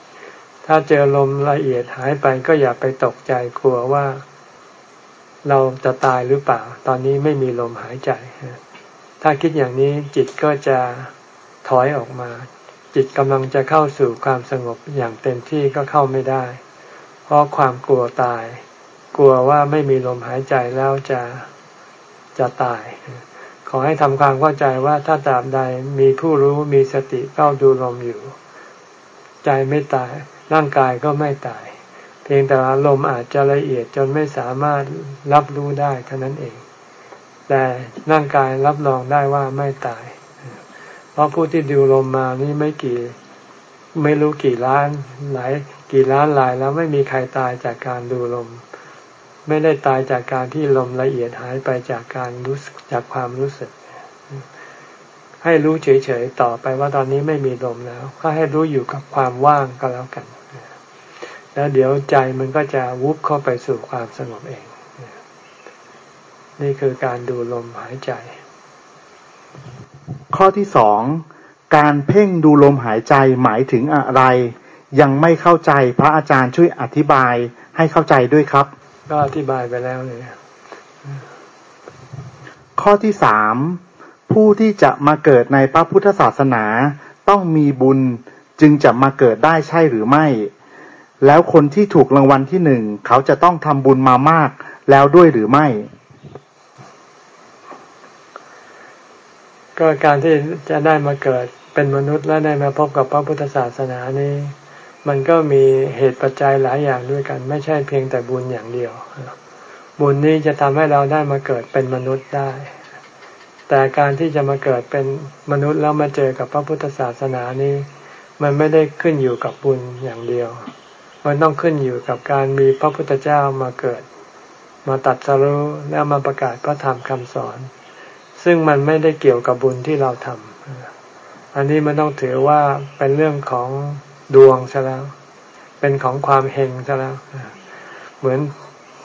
ถ้าเจอลมละเอียดหายไปก็อย่าไปตกใจกลัวว่า เราจะตายหรือเปล่า ตอนนี้ไม่มีลมหายใจ ถ้าคิดอย่างนี้จิตก็จะถอยออกมา จิตกำลังจะเข้าสู่ความสงบอย่างเต็มที่ก็เข้าไม่ได้ เพราะความกลัวตาย กลัวว่าไม่มีลมหายใจแล้วจะจะตาย ขอให้ทำความเข้าใจว่าถ้าตราบใดมีผู้รู้มีสติเฝ้าดูลมอยู่ ใจไม่ตาย ร่างกายก็ไม่ตาย เพียงแต่ว่าลมอาจจะละเอียดจนไม่สามารถรับรู้ได้เท่านั้นเอง แต่ร่างกายรับรองได้ว่าไม่ตาย เพราะผู้ที่ดูลมมานี่ไม่กี่ไม่รู้กี่ล้านหลายกี่ล้านลายแล้วไม่มีใครตายจากการดูลม ไม่ได้ตายจากการที่ลมละเอียดหายไปจากการรู้จากความรู้สึก ให้รู้เฉยๆต่อไปว่าตอนนี้ไม่มีลมแล้ว ก็ให้รู้อยู่กับความว่างก็แล้วกัน แล้วเดี๋ยวใจมันก็จะวุบเข้าไปสู่ความสงบเอง นี่คือการดูลมหายใจ ข้อที่สองการเพ่งดูลมหายใจหมายถึงอะไร ยังไม่เข้าใจพระอาจารย์ช่วยอธิบายให้เข้าใจด้วยครับ ก็อธิบายไปแล้วเลยข้อที่สามผู้ที่จะมาเกิดในพระพุทธศาสนาต้องมีบุญจึงจะมาเกิดได้ใช่หรือไม่ แล้วคนที่ถูกรางวัลที่หนึ่งเขาจะต้องทำบุญมามากแล้วด้วยหรือไม่ ก็การที่จะได้มาเกิดเป็นมนุษย์และได้มาพบกับพระพุทธศาสนานี้ มันก็มีเหตุปัจจัยหลายอย่างด้วยกัน ไม่ใช่เพียงแต่บุญอย่างเดียว บุญนี้จะทำให้เราได้มาเกิดเป็นมนุษย์ได้ แต่การที่จะมาเกิดเป็นมนุษย์แล้วมาเจอกับพระพุทธศาสนานี้ มันไม่ได้ขึ้นอยู่กับบุญอย่างเดียว มันต้องขึ้นอยู่กับการมีพระพุทธเจ้ามาเกิด มาตัดสรู้แล้วมาประกาศพระธรรมคำสอน ซึ่งมันไม่ได้เกี่ยวกับบุญที่เราทำอันนี้มันต้องถือว่าเป็นเรื่องของ ดวงซะแล้ว เป็นของความเฮงซะแล้ว เหมือน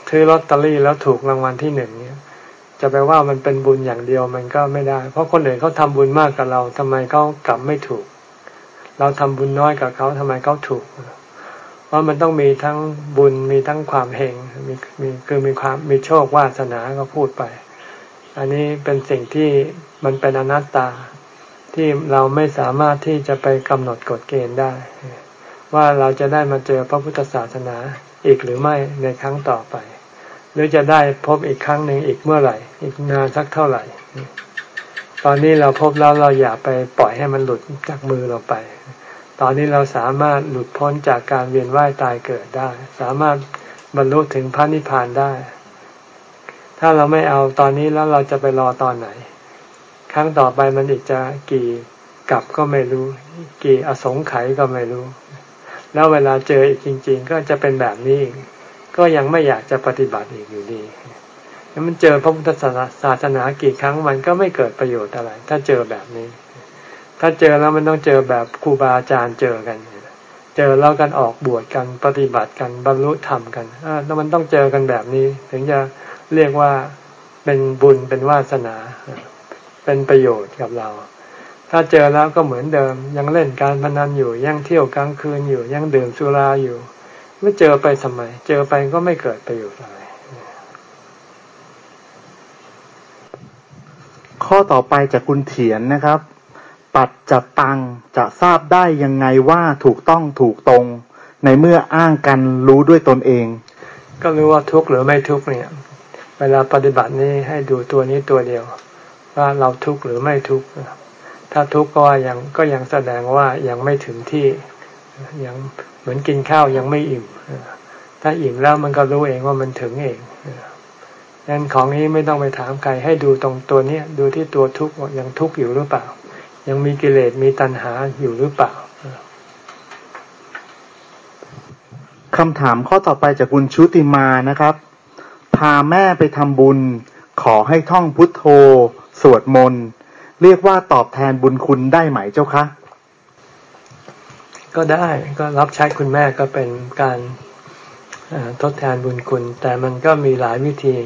ซื้อลอตเตอรี่แล้วถูกรางวัลที่หนึ่งเนี่ย จะไปว่ามันเป็นบุญอย่างเดียวมันก็ไม่ได้ เพราะคนอื่นเขาทำบุญมากกับเราทำไมเขากลับไม่ถูก เราทำบุญน้อยกับเขาทำไมเขาถูกเพราะมันต้องมีทั้งบุญมีทั้งความเฮงมีมีคือมีความมีโชควาสนาก็พูดไป อันนี้เป็นสิ่งที่มันเป็นอนัตตา ที่เราไม่สามารถที่จะไปกำหนดกฎเกณฑ์ได้ ว่าเราจะได้มาเจอพระพุทธศาสนาอีกหรือไม่ในครั้งต่อไป หรือจะได้พบอีกครั้งหนึ่งอีกเมื่อไหร่ อีกนานสักเท่าไหร่ ตอนนี้เราพบแล้วเราอย่าไปปล่อยให้มันหลุดจากมือเราไป ตอนนี้เราสามารถหลุดพ้นจากการเวียนว่ายตายเกิดได้ สามารถบรรลุถึงพระนิพพานได้ ถ้าเราไม่เอาตอนนี้แล้วเราจะไปรอตอนไหน ครั้งต่อไปมันอีกจะกี่กลับก็ไม่รู้ กี่อสงไขยก็ไม่รู้ แล้วเวลาเจออีกจริง ๆ ก็จะเป็นแบบนี้ก็ยังไม่อยากจะปฏิบัติอีกอยู่ดีถ้ามันเจอพระพุทธศาสนากี่ครั้งมันก็ไม่เกิดประโยชน์อะไร ถ้าเจอแบบนี้ ถ้าเจอแล้วมันต้องเจอแบบครูบาอาจารย์เจอกัน เจอแล้วกันออกบวชกันปฏิบัติกันบรรลุธรรมกันแล้วมันต้องเจอกันแบบนี้ ถึงจะเรียกว่าเป็นบุญเป็นวาสนา เป็นประโยชน์กับเรา ถ้าเจอแล้วก็เหมือนเดิม ยังเล่นการพนันอยู่ยังเที่ยวกลางคืนอยู่ยังดื่มสุราอยู่ไม่เจอไปทำไม เจอไปก็ไม่เกิดประโยชน์อะไรข้อต่อไปจากคุณเถียนนะครับ ปัดจับตังจะทราบได้ยังไงว่าถูกต้องถูกตรง ในเมื่ออ้างกันรู้ด้วยตนเอง ก็รู้ว่าทุกข์หรือไม่ทุกข์เนี่ย เวลาปฏิบัตินี้ให้ดูตัวนี้ตัวเดียว ว่าเราทุกข์หรือไม่ทุกข์ถ้าทุกข์ก็ยังก็ยังแสดงว่ายังไม่ถึงที่ยังเหมือนกินข้าวยังไม่อิ่มถ้าอิ่มแล้วมันก็รู้เองว่ามันถึงเองดังนั้นของนี้ไม่ต้องไปถามใครให้ดูตรงตัวนี้ดูที่ตัวทุกข์ยังทุกข์อยู่หรือเปล่า ยังมีกิเลสมีตัณหาอยู่หรือเปล่าคำถามข้อต่อไปจากคุณชุติมานะครับ พาแม่ไปทำบุญ ขอให้ท่องพุทโธ สวดมนต์ เรียกว่าตอบแทนบุญคุณได้ไหมเจ้าคะ ก็ได้ก็รับใช้คุณแม่ก็เป็นการทดแทนบุญคุณ แต่มันก็มีหลายวิธี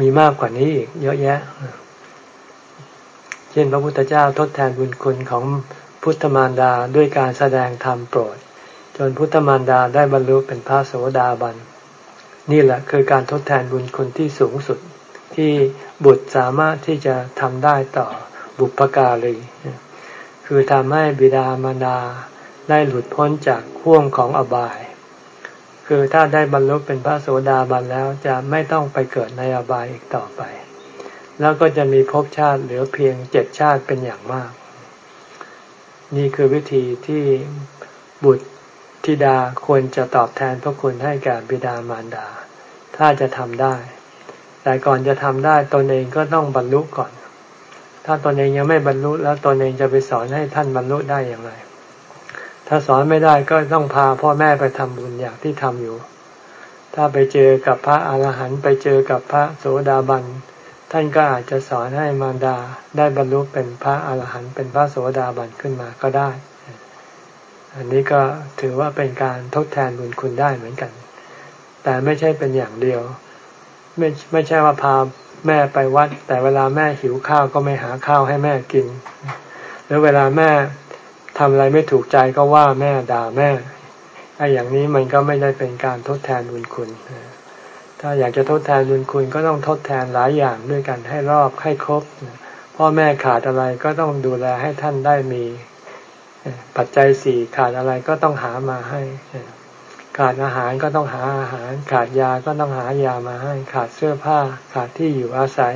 มีมากกว่านี้อีกเยอะแยะ เช่นพระพุทธเจ้าทดแทนบุญคุณของพุทธมารดาด้วยการแสดงธรรมโปรด จนพุทธมารดาได้บรรลุเป็นพระโสดาบัน นี่แหละคือการทดแทนบุญคุณที่สูงสุด ที่บุตรสามารถที่จะทำได้ต่อบุพการีคือทำให้บิดามารดาได้หลุดพ้นจากห่วงของอบาย คือถ้าได้บรรลุเป็นพระโสดาบันแล้วจะไม่ต้องไปเกิดในอบายอีกต่อไป แล้วก็จะมีภพชาติเหลือเพียงเจ็ดชาติเป็นอย่างมาก นี่คือวิธีที่บุตรธิดาควรจะตอบแทนพระคุณให้แก่บิดามารดา ถ้าจะทำได้ แต่ก่อนจะทำได้ตนเองก็ต้องบรรลุก่อน ถ้าตนเองยังไม่บรรลุแล้วตนเองจะไปสอนให้ท่านบรรลุได้อย่างไร ถ้าสอนไม่ได้ก็ต้องพาพ่อแม่ไปทำบุญอย่างที่ทำอยู่ ถ้าไปเจอกับพระอาหารหันต์ไปเจอกับพระโสดาบันท่านก็อาจจะสอนให้มารดาได้บรรลุเป็นพระอาหารหันต์เป็นพระโสดาบันขึ้นมาก็ได้ อันนี้ก็ถือว่าเป็นการทดแทนบุญคุณได้เหมือนกัน แต่ไม่ใช่เป็นอย่างเดียว ไม่ไม่ใช่ว่าพาแม่ไปวัด แต่เวลาแม่หิวข้าวก็ไม่หาข้าวให้แม่กิน หรือเวลาแม่ทำอะไรไม่ถูกใจก็ว่าแม่ด่าแม่ไอ้อย่างนี้มันก็ไม่ได้เป็นการทดแทนบุญคุณ ถ้าอยากจะทดแทนบุญคุณก็ต้องทดแทนหลายอย่างด้วยกันให้รอบให้ครบพ่อแม่ขาดอะไรก็ต้องดูแลให้ท่านได้มี ปัจจัยสี่ขาดอะไรก็ต้องหามาให้ ขาดอาหารก็ต้องหาอาหาร ขาดยาก็ต้องหายามาให้ ขาดเสื้อผ้า ขาดที่อยู่อาศัย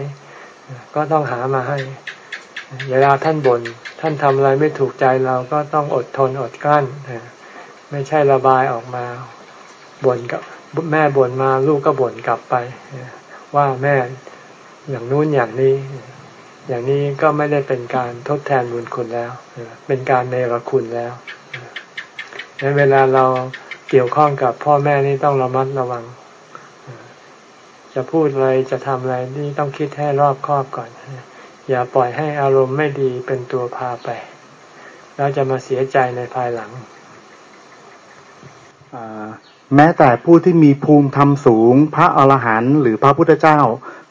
ก็ต้องหามาให้เวลาท่านบน่นท่านทำอะไรไม่ถูกใจเราก็ต้องอดทนอดกลั้นไม่ใช่ระบายออกมาบ่นกับแม่บ่นมาลูกก็บ่นกลับไป ว่าแม่อย่างนู้นอย่างนี้ อย่างนี้ก็ไม่ได้เป็นการทดแทนบุญคุณแล้วเป็นการเนรคุณแล้วในเวลาเรา เกี่ยวข้องกับพ่อแม่นี่ต้องระมัดระวัง จะพูดอะไรจะทำอะไรนี่ต้องคิดให้รอบคอบก่อน อย่าปล่อยให้อารมณ์ไม่ดีเป็นตัวพาไป แล้วจะมาเสียใจในภายหลังแม้แต่ผู้ที่มีภูมิธรรมสูง พระอรหันต์หรือพระพุทธเจ้า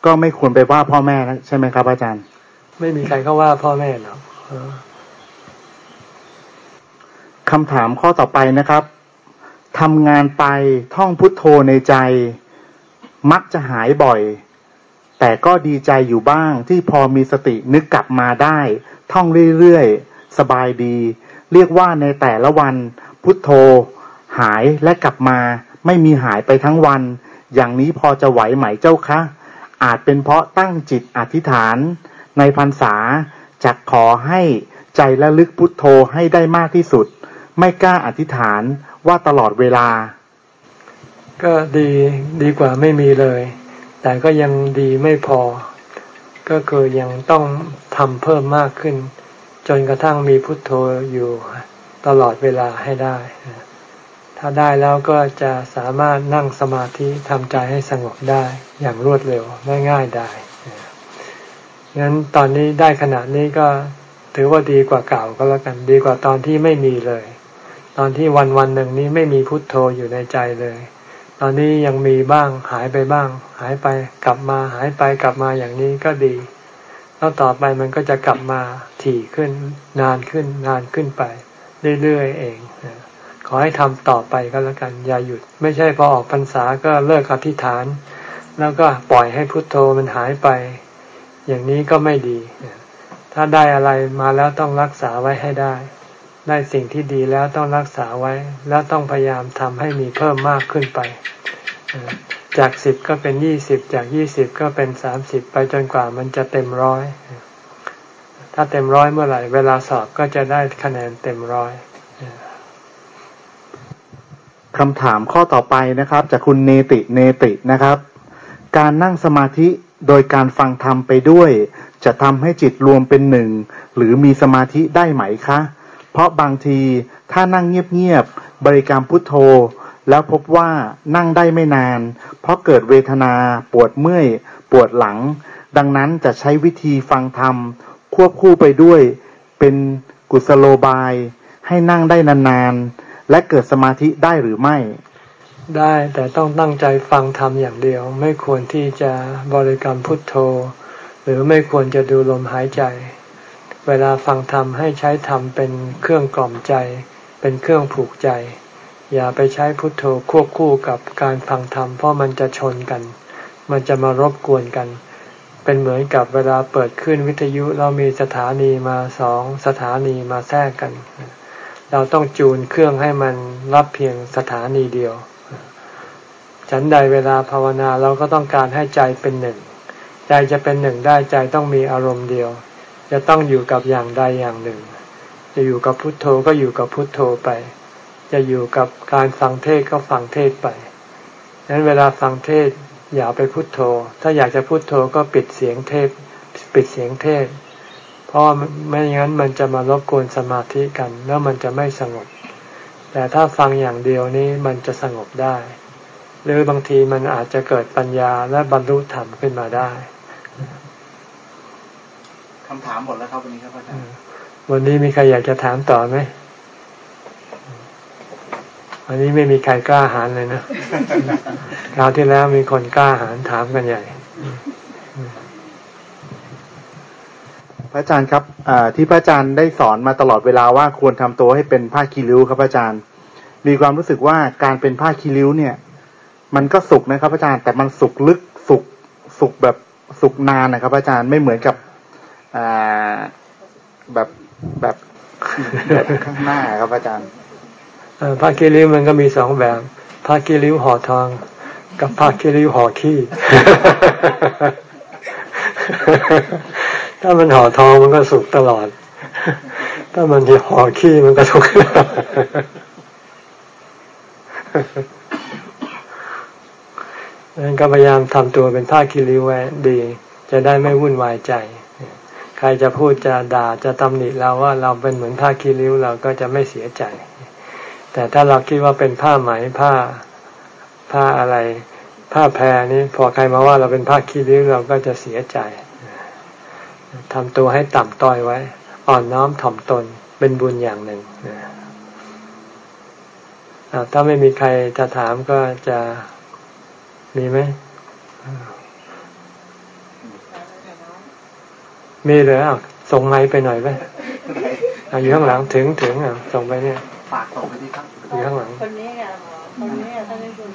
ก็ไม่ควรไปว่าพ่อแม่นะใช่ไหมครับ อาจารย์ ไม่มีใครเขาว่าพ่อแม่หรอกคำถามข้อต่อไปนะครับ ทำงานไปท่องพุทโธในใจ มักจะหายบ่อย แต่ก็ดีใจอยู่บ้างที่พอมีสตินึกกลับมาได้ ท่องเรื่อยๆ สบายดี เรียกว่าในแต่ละวัน พุทโธ หายและกลับมา ไม่มีหายไปทั้งวัน อย่างนี้พอจะไหวไหมเจ้าคะ อาจเป็นเพราะตั้งจิตอธิษฐาน ในพรรษาจะขอให้ใจละลึกพุทโธให้ได้มากที่สุด ไม่กล้าอธิษฐาน ว่าตลอดเวลา ก็ดีดีกว่าไม่มีเลย แต่ก็ยังดีไม่พอ ก็คือยังต้องทำเพิ่มมากขึ้น จนกระทั่งมีพุทโธอยู่ตลอดเวลาให้ได้ ถ้าได้แล้วก็จะสามารถนั่งสมาธิทำใจให้สงบได้อย่างรวดเร็วง่ายๆได้งั้นตอนนี้ได้ขนาดนี้ก็ถือว่าดีกว่าเก่าก็แล้วกันดีกว่าตอนที่ไม่มีเลย ตอนที่วันวันหนึ่งนี้ไม่มีพุทโธอยู่ในใจเลย ตอนนี้ยังมีบ้างหายไปบ้าง หายไปกลับมาหายไปกลับมาอย่างนี้ก็ดี แล้วต่อไปมันก็จะกลับมาถี่ขึ้นนานขึ้นนานขึ้นไป เรื่อยๆเองขอให้ทำต่อไปก็แล้วกันอย่าหยุด ไม่ใช่พอออกพรรษาก็เลิกอธิษฐาน แล้วก็ปล่อยให้พุทโธมันหายไป อย่างนี้ก็ไม่ดี ถ้าได้อะไรมาแล้วต้องรักษาไว้ให้ได้ ได้สิ่งที่ดีแล้วต้องรักษาไว้ แล้วต้องพยายามทำให้มีเพิ่มมากขึ้นไป จากสิบก็เป็นยี่สิบจากยี่สิบก็เป็นสามสิบไปจนกว่ามันจะเต็มร้อย ถ้าเต็มร้อยเมื่อไหร่ เวลาสอบก็จะได้คะแนนเต็มร้อยคำถามข้อต่อไปนะครับ จากคุณเนติเนตินะครับ การนั่งสมาธิโดยการฟังธรรมไปด้วย จะทำให้จิตรวมเป็นหนึ่ง หรือมีสมาธิได้ไหมคะ เพราะบางทีถ้านั่งเงียบๆบริกรรมพุทโธ แล้วพบว่านั่งได้ไม่นาน เพราะเกิดเวทนาปวดเมื่อย ปวดหลัง ดังนั้นจะใช้วิธีฟังธรรม ควบคู่ไปด้วย เป็นกุศโลบาย ให้นั่งได้นานๆ และเกิดสมาธิได้หรือไม่ได้แต่ต้องตั้งใจฟังธรรมอย่างเดียว ไม่ควรที่จะบริกรรมพุทโธ หรือไม่ควรจะดูลมหายใจ เวลาฟังธรรมให้ใช้ธรรมเป็นเครื่องกล่อมใจ เป็นเครื่องผูกใจ อย่าไปใช้พุทโธควบคู่กับการฟังธรรมเพราะมันจะชนกัน มันจะมารบกวนกัน เป็นเหมือนกับเวลาเปิดขึ้นวิทยุเรามีสถานีมาสองสถานีมาแทรกกัน เราต้องจูนเครื่องให้มันรับเพียงสถานีเดียว ฉันใดเวลาภาวนาเราก็ต้องการให้ใจเป็นหนึ่ง ใจจะเป็นหนึ่งได้ใจต้องมีอารมณ์เดียว จะต้องอยู่กับอย่างใดอย่างหนึ่ง จะอยู่กับพุทโธก็อยู่กับพุทโธไป จะอยู่กับการฟังเทศก็ฟังเทศไปดังนั้นเวลาฟังเทศอย่าไปพุทโธ ถ้าอยากจะพุทโธก็ปิดเสียงเทศปิดเสียงเทศ เพราะไม่งั้นมันจะมารบกวนสมาธิกัน แล้วมันจะไม่สงบ แต่ถ้าฟังอย่างเดียวนี้มันจะสงบได้ หรือบางทีมันอาจจะเกิดปัญญาและบรรลุธรรมขึ้นมาได้ คำถามหมดแล้วครับวันนี้ครับอาจารย์วันนี้มีใครอยากจะถามต่อไหมวันนี้ไม่มีใครกล้าหาญเลยนะคราวที่แล้วมีคนกล้าหาญถามกันใหญ่ พระอาจารย์ครับที่พระอาจารย์ได้สอนมาตลอดเวลาว่าควรทำตัวให้เป็นผ้าคีริ้วครับอาจารย์ มีความรู้สึกว่าการเป็นผ้าคีริ้วเนี่ย มันก็สุกนะครับอาจารย์ แต่มันสุกลึกสุกสุกแบบสุกนานนะครับอาจารย์ไม่เหมือนกับอ่า แบบแบบข้างหน้าครับอาจารย์ผ้าคีริ้วมันก็มีสองแบบผ้าคีริ้วห่อทอง กับผ้าคีริ้วห่อขี้ถ้ามันห่อทองมันก็สุกตลอด ถ้ามันที่ห่อขี้มันก็สุกนั้นก็พยายามทำตัวเป็นผ้าคิริวไว้ดี จะได้ไม่วุ่นวายใจ ใครจะพูดจะด่าจะตำหนิเราว่าเราเป็นเหมือนผ้าคิริ้วเราก็จะไม่เสียใจ แต่ถ้าเราคิดว่าเป็นผ้าไหมผ้าผ้าอะไร ผ้าแพรนี้พอใครมาว่าเราเป็นผ้าคิริ้วเราก็จะเสียใจทำตัวให้ต่ำต้อยไว้ อ่อนน้อมถ่อมตนเป็นบุญอย่างหนึ่งถ้าไม่มีใครจะถามก็จะมีไหม มีเลยอะส่งไลน์ไปหน่อยไหมอยู่ข้างหลังถึงถึงอะส่งไปเนี่ยฝากส่งไปที่ครับอยู่ข้างหลังคนนี้อะคนนี้อะท่านได้บุญ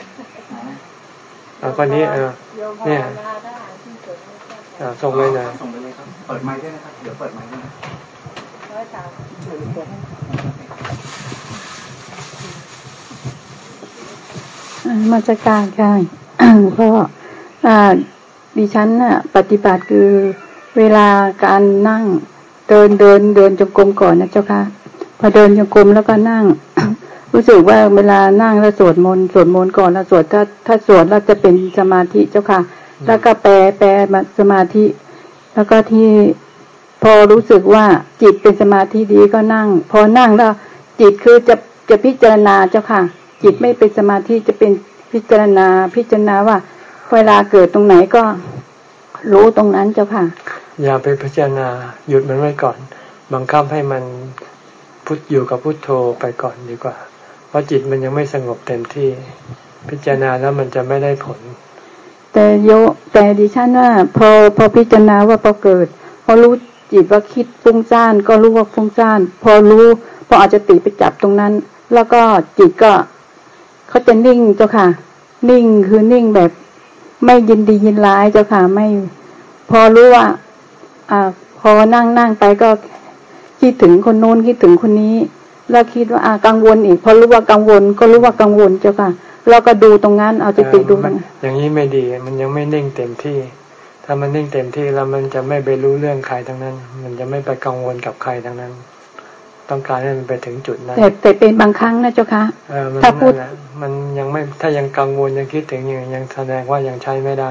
อ่าคนนี้เออเนี่ยส่งไปหน่อยส่งไปเลยครับเปิดไมค์ด้วยนะครับเดี๋ยวเปิดไมค์ด้วยมาจากการค่ะก็ดิฉันน่ะ ปฏิบัติคือ เวลาการนั่ง เดินเดินเดินจงกรมก่อนนะเจ้าค่ะพอเดินจงกรมแล้วก็นั่ง รู้สึกว่าเวลานั่งแล้วสวดมนต์สวดมนต์ก่อนแล้วสวดถ้าถ้าสวดแล้วจะเป็นสมาธิเจ้าค่ะ แล้วก็แปลแปลสมาธิ แล้วก็ที่พอรู้สึกว่าจิตเป็นสมาธิดีก็นั่ง พอนั่งแล้วจิตคือจะจะพิจารณาเจ้าค่ะ จิตไม่เป็นสมาธิจะเป็นพิจารณาพิจารณาว่า เวลาเกิดตรงไหนก็รู้ตรงนั้นเจ้าค่ะ อย่าไปพิจารณาหยุดมันไว้ก่อน บังคับให้มันพุทอยู่กับพุทโธไปก่อนดีกว่า เพราะจิตมันยังไม่สงบเต็มที่ พิจารณาแล้วมันจะไม่ได้ผล แต่โยแต่ดิฉันว่า พอพอพิจารณาว่าพอเกิด พอรู้จิตว่าคิดฟุ้งซ่านก็รู้ว่าฟุ้งซ่าน พอรู้พออาจจะติไปจับตรงนั้น แล้วก็จิตก็เขาจะนิ่งเจ้าค่ะ นิ่งคือนิ่งแบบ ไม่ยินดียินร้ายเจ้าค่ะไม่ พอรู้ว่า อ่าพอนั่งนั่งไปก็คิดถึงคนโน้นคิดถึงคนนี้ แล้วคิดว่าอากังวลอีกพอรู้ว่ากังวล ก็รู้ว่ากังวลเจ้าค่ะเราก็ดูตรงนั้นเอาจิตดูมันอย่างนี้ไม่ดีมันยังไม่นิ่งเต็มที่ ถ้ามันนิ่งเต็มที่แล้วมันจะไม่ไปรู้เรื่องใครทั้งนั้น มันจะไม่ไปกังวลกับใครทั้งนั้น ต้องการให้มันไปถึงจุดนั้นแต่แต่เป็นบางครั้งนะเจ้าค่ะถ้าพูดมันยังไม่ถ้ายังกังวลยังคิดถึงอย่างยังแสดงว่ายังใช้ไม่ได้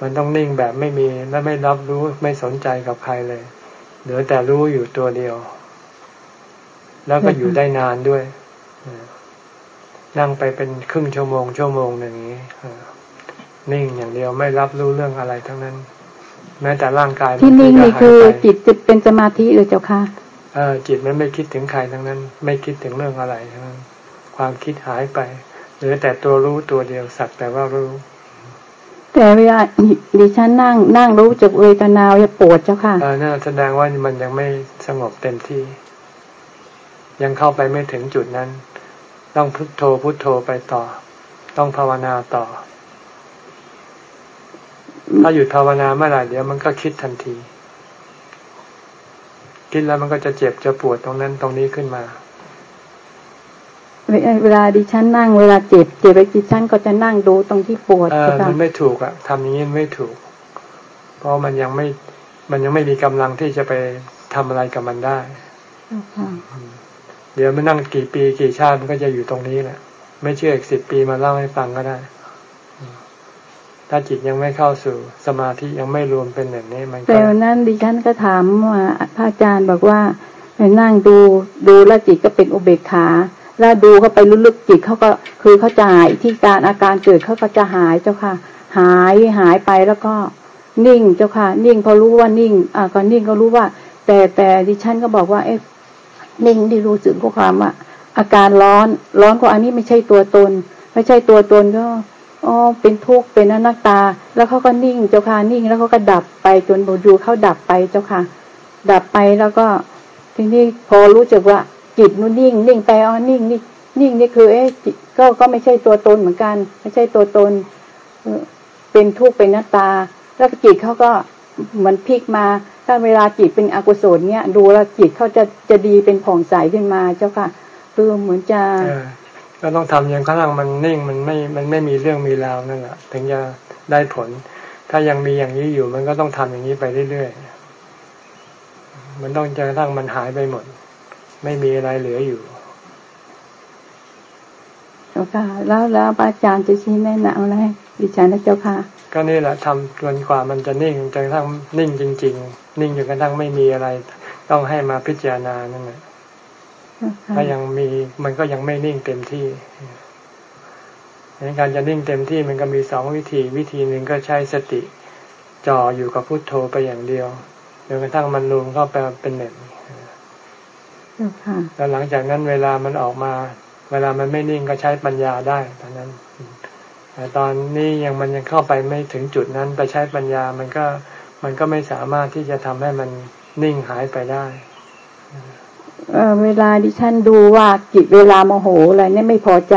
มันต้องนิ่งแบบไม่มีและไม่รับรู้ไม่สนใจกับใครเลย เหลือแต่รู้อยู่ตัวเดียว แล้วก็อยู่ได้นานด้วยนั่งไปเป็นครึ่งชั่วโมงชั่วโมงหนึ่งนี้นิ่งอย่างเดียวไม่รับรู้เรื่องอะไรทั้งนั้น แม้แต่ร่างกายที่นิ่งนี่คือจิตจะเป็นสมาธิหรือเจ้าค่ะเออจิตมันไม่คิดถึงใครทั้งนั้น ไม่คิดถึงเรื่องอะไรทั้งนั้น ความคิดหายไปเหลือแต่ตัวรู้ตัวเดียวสักแต่ว่ารู้ แต่เวลาดิฉันนั่งนั่งรู้จากเวทนาจะปวดเจ้าค่ะเออน่าแสดงว่ามันยังไม่สงบเต็มที่ ยังเข้าไปไม่ถึงจุดนั้น ต้องพุโทโธพุโทโธไปต่อ ต้องภาวนาต่อ ถ้าหยุดภาวนาเมื่อไหร่เดี๋ยวมันก็คิดทันที คิดแล้วมันก็จะเจ็บจะปวดตรงนั้นตรงนี้ขึ้นมา เวลาดิฉันนั่งเวลาเจ็บเจ็บไปดิฉันก็จะนั่งดูตรงที่ปวดเออมันไม่ถูกอะทำอย่างนี้ไม่ถูก เพราะมันยังไม่มันยังไม่มีกำลังที่จะไปทำอะไรกับมันได้เดี๋ยวมันนั่งกี่ปีกี่ชาติมันก็จะอยู่ตรงนี้แหละ ไม่เชื่ออีกสิบปีมาเล่าให้ฟังก็ได้ถ้าจิตยังไม่เข้าสู่สมาธิยังไม่รวมเป็นแบบนี้มันแต่วันนั้นดิฉันก็ถามว่าพระอาจารย์บอกว่าไปนั่งดูดูแล้วจิตก็เป็นอุเบกขา แล้วดูเข้าไปลึกๆจิตเขาก็คือเขาจะหายที่การอาการเกิดเขาก็จะหายเจ้าค่ะ หายหายไปแล้วก็นิ่งเจ้าค่ะ นิ่งพอรู้ว่านิ่ง อ่าก็นิ่งก็รู้ว่า แต่แต่ดิฉันก็บอกว่าเอ๊ะนิ่งที่รู้สึกก็ความว่าอาการร้อนร้อนก็อันนี้ไม่ใช่ตัวตน ไม่ใช่ตัวตนก็อ๋อเป็นทุกข์เป็นอนัตตา แล้วเขาก็นิ่งเจ้าค่ะนิ่ง แล้วเขาก็ดับไปจนบดูเขาดับไปเจ้าค่ะ ดับไปแล้วก็ทีนี้พอรู้จักว่า จิตนู้นนิ่ง นิ่งไปอ๋อนิ่งนี่นิ่งนี่คือ เอ๊ะก็ก็ไม่ใช่ตัวตนเหมือนกัน ไม่ใช่ตัวตนเป็นทุกข์เป็นหน้าตา แล้วจิตเขาก็เหมือนพลิกมา ถ้าเวลาจิตเป็นอกุศลเนี่ย ดูแลจิตเขาจะจะดีเป็นผ่องใสขึ้นมาเจ้าค่ะคือเหมือนจะก็ต้องทำอย่างข้างล่างมันนิ่งมันไม่มันไม่มีเรื่องมีราวนั่นแหละถึงจะได้ผล ถ้ายังมีอย่างนี้อยู่มันก็ต้องทำอย่างนี้ไปเรื่อยๆมันต้องจนกระทั้งมันหายไปหมด ไม่มีอะไรเหลืออยู่เจ้าค่ะแล้วแล้วอาจารย์จะชี้แนะนำอะไรดิฉันนะเจ้าค่ะ ก็นี่แหละทำจนกว่ามันจะนิ่งจนกระทั่งนิ่งจริง ๆ นิ่งจนกระทั่งไม่มีอะไร ต้องให้มาพิจารณานั่นแหละถ้ายังมีมันก็ยังไม่นิ่งเต็มที่ในการจะนิ่งเต็มที่มันก็มีสองวิธี วิธีหนึ่งก็ใช้สติ จ่ออยู่กับพุโทโธไปอย่างเดียวจนกระทั่งมันรวมเข้าไปเป็นหนึ่ง แล้วหลังจากนั้นเวลามันออกมา เวลามันไม่นิ่งก็ใช้ปัญญาได้ตอนนั้น แต่ตอนนี้ยังมันยังเข้าไปไม่ถึงจุดนั้นไปใช้ปัญญามันก็มันก็ไม่สามารถที่จะทำให้มันนิ่งหายไปได้เออเวลาดิฉันดูว่าจิตเวลาโมโหอะไรเนี่ยไม่พอใจ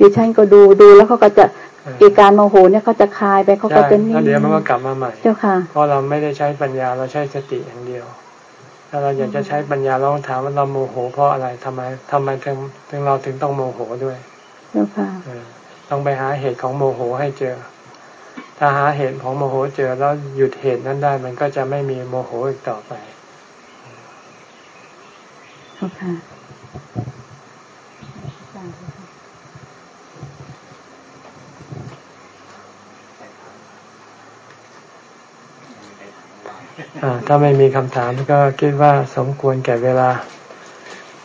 ดิฉันก็ดูดูแล้วเขาก็จะอีการโมโหเนี่ยเขาจะคลายไปเขาก็จะนิ่งเดี๋ยวมันก็กลับมาใหม่ เจ้าค่ะเพราะเราไม่ได้ใช้ปัญญาเราใช้สติอย่างเดียว ถ้าเราอยากจะใช้ปัญญาเราต้องถามว่าเราโมโหเพราะอะไรทำไมทำไมถึงถึงเราถึงต้องโมโหด้วยเจ้าค่ะต้องไปหาเหตุของโมโหให้เจอ ถ้าหาเหตุของโมโหเจอแล้วหยุดเหตุนั้นได้ มันก็จะไม่มีโมโหอีกต่อไปค่ ถ้าไม่มีคำถามก็คิดว่าสมควรแก่เวลา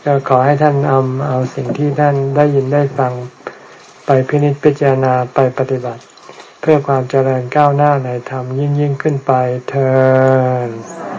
ก็ขอให้ท่านเอาเอาสิ่งที่ท่านได้ยินได้ฟังไปพินิจพิจารณาไปปฏิบัติ เพื่อความเจริญก้าวหน้าในธรรมยิ่งยิ่งขึ้นไปเธอ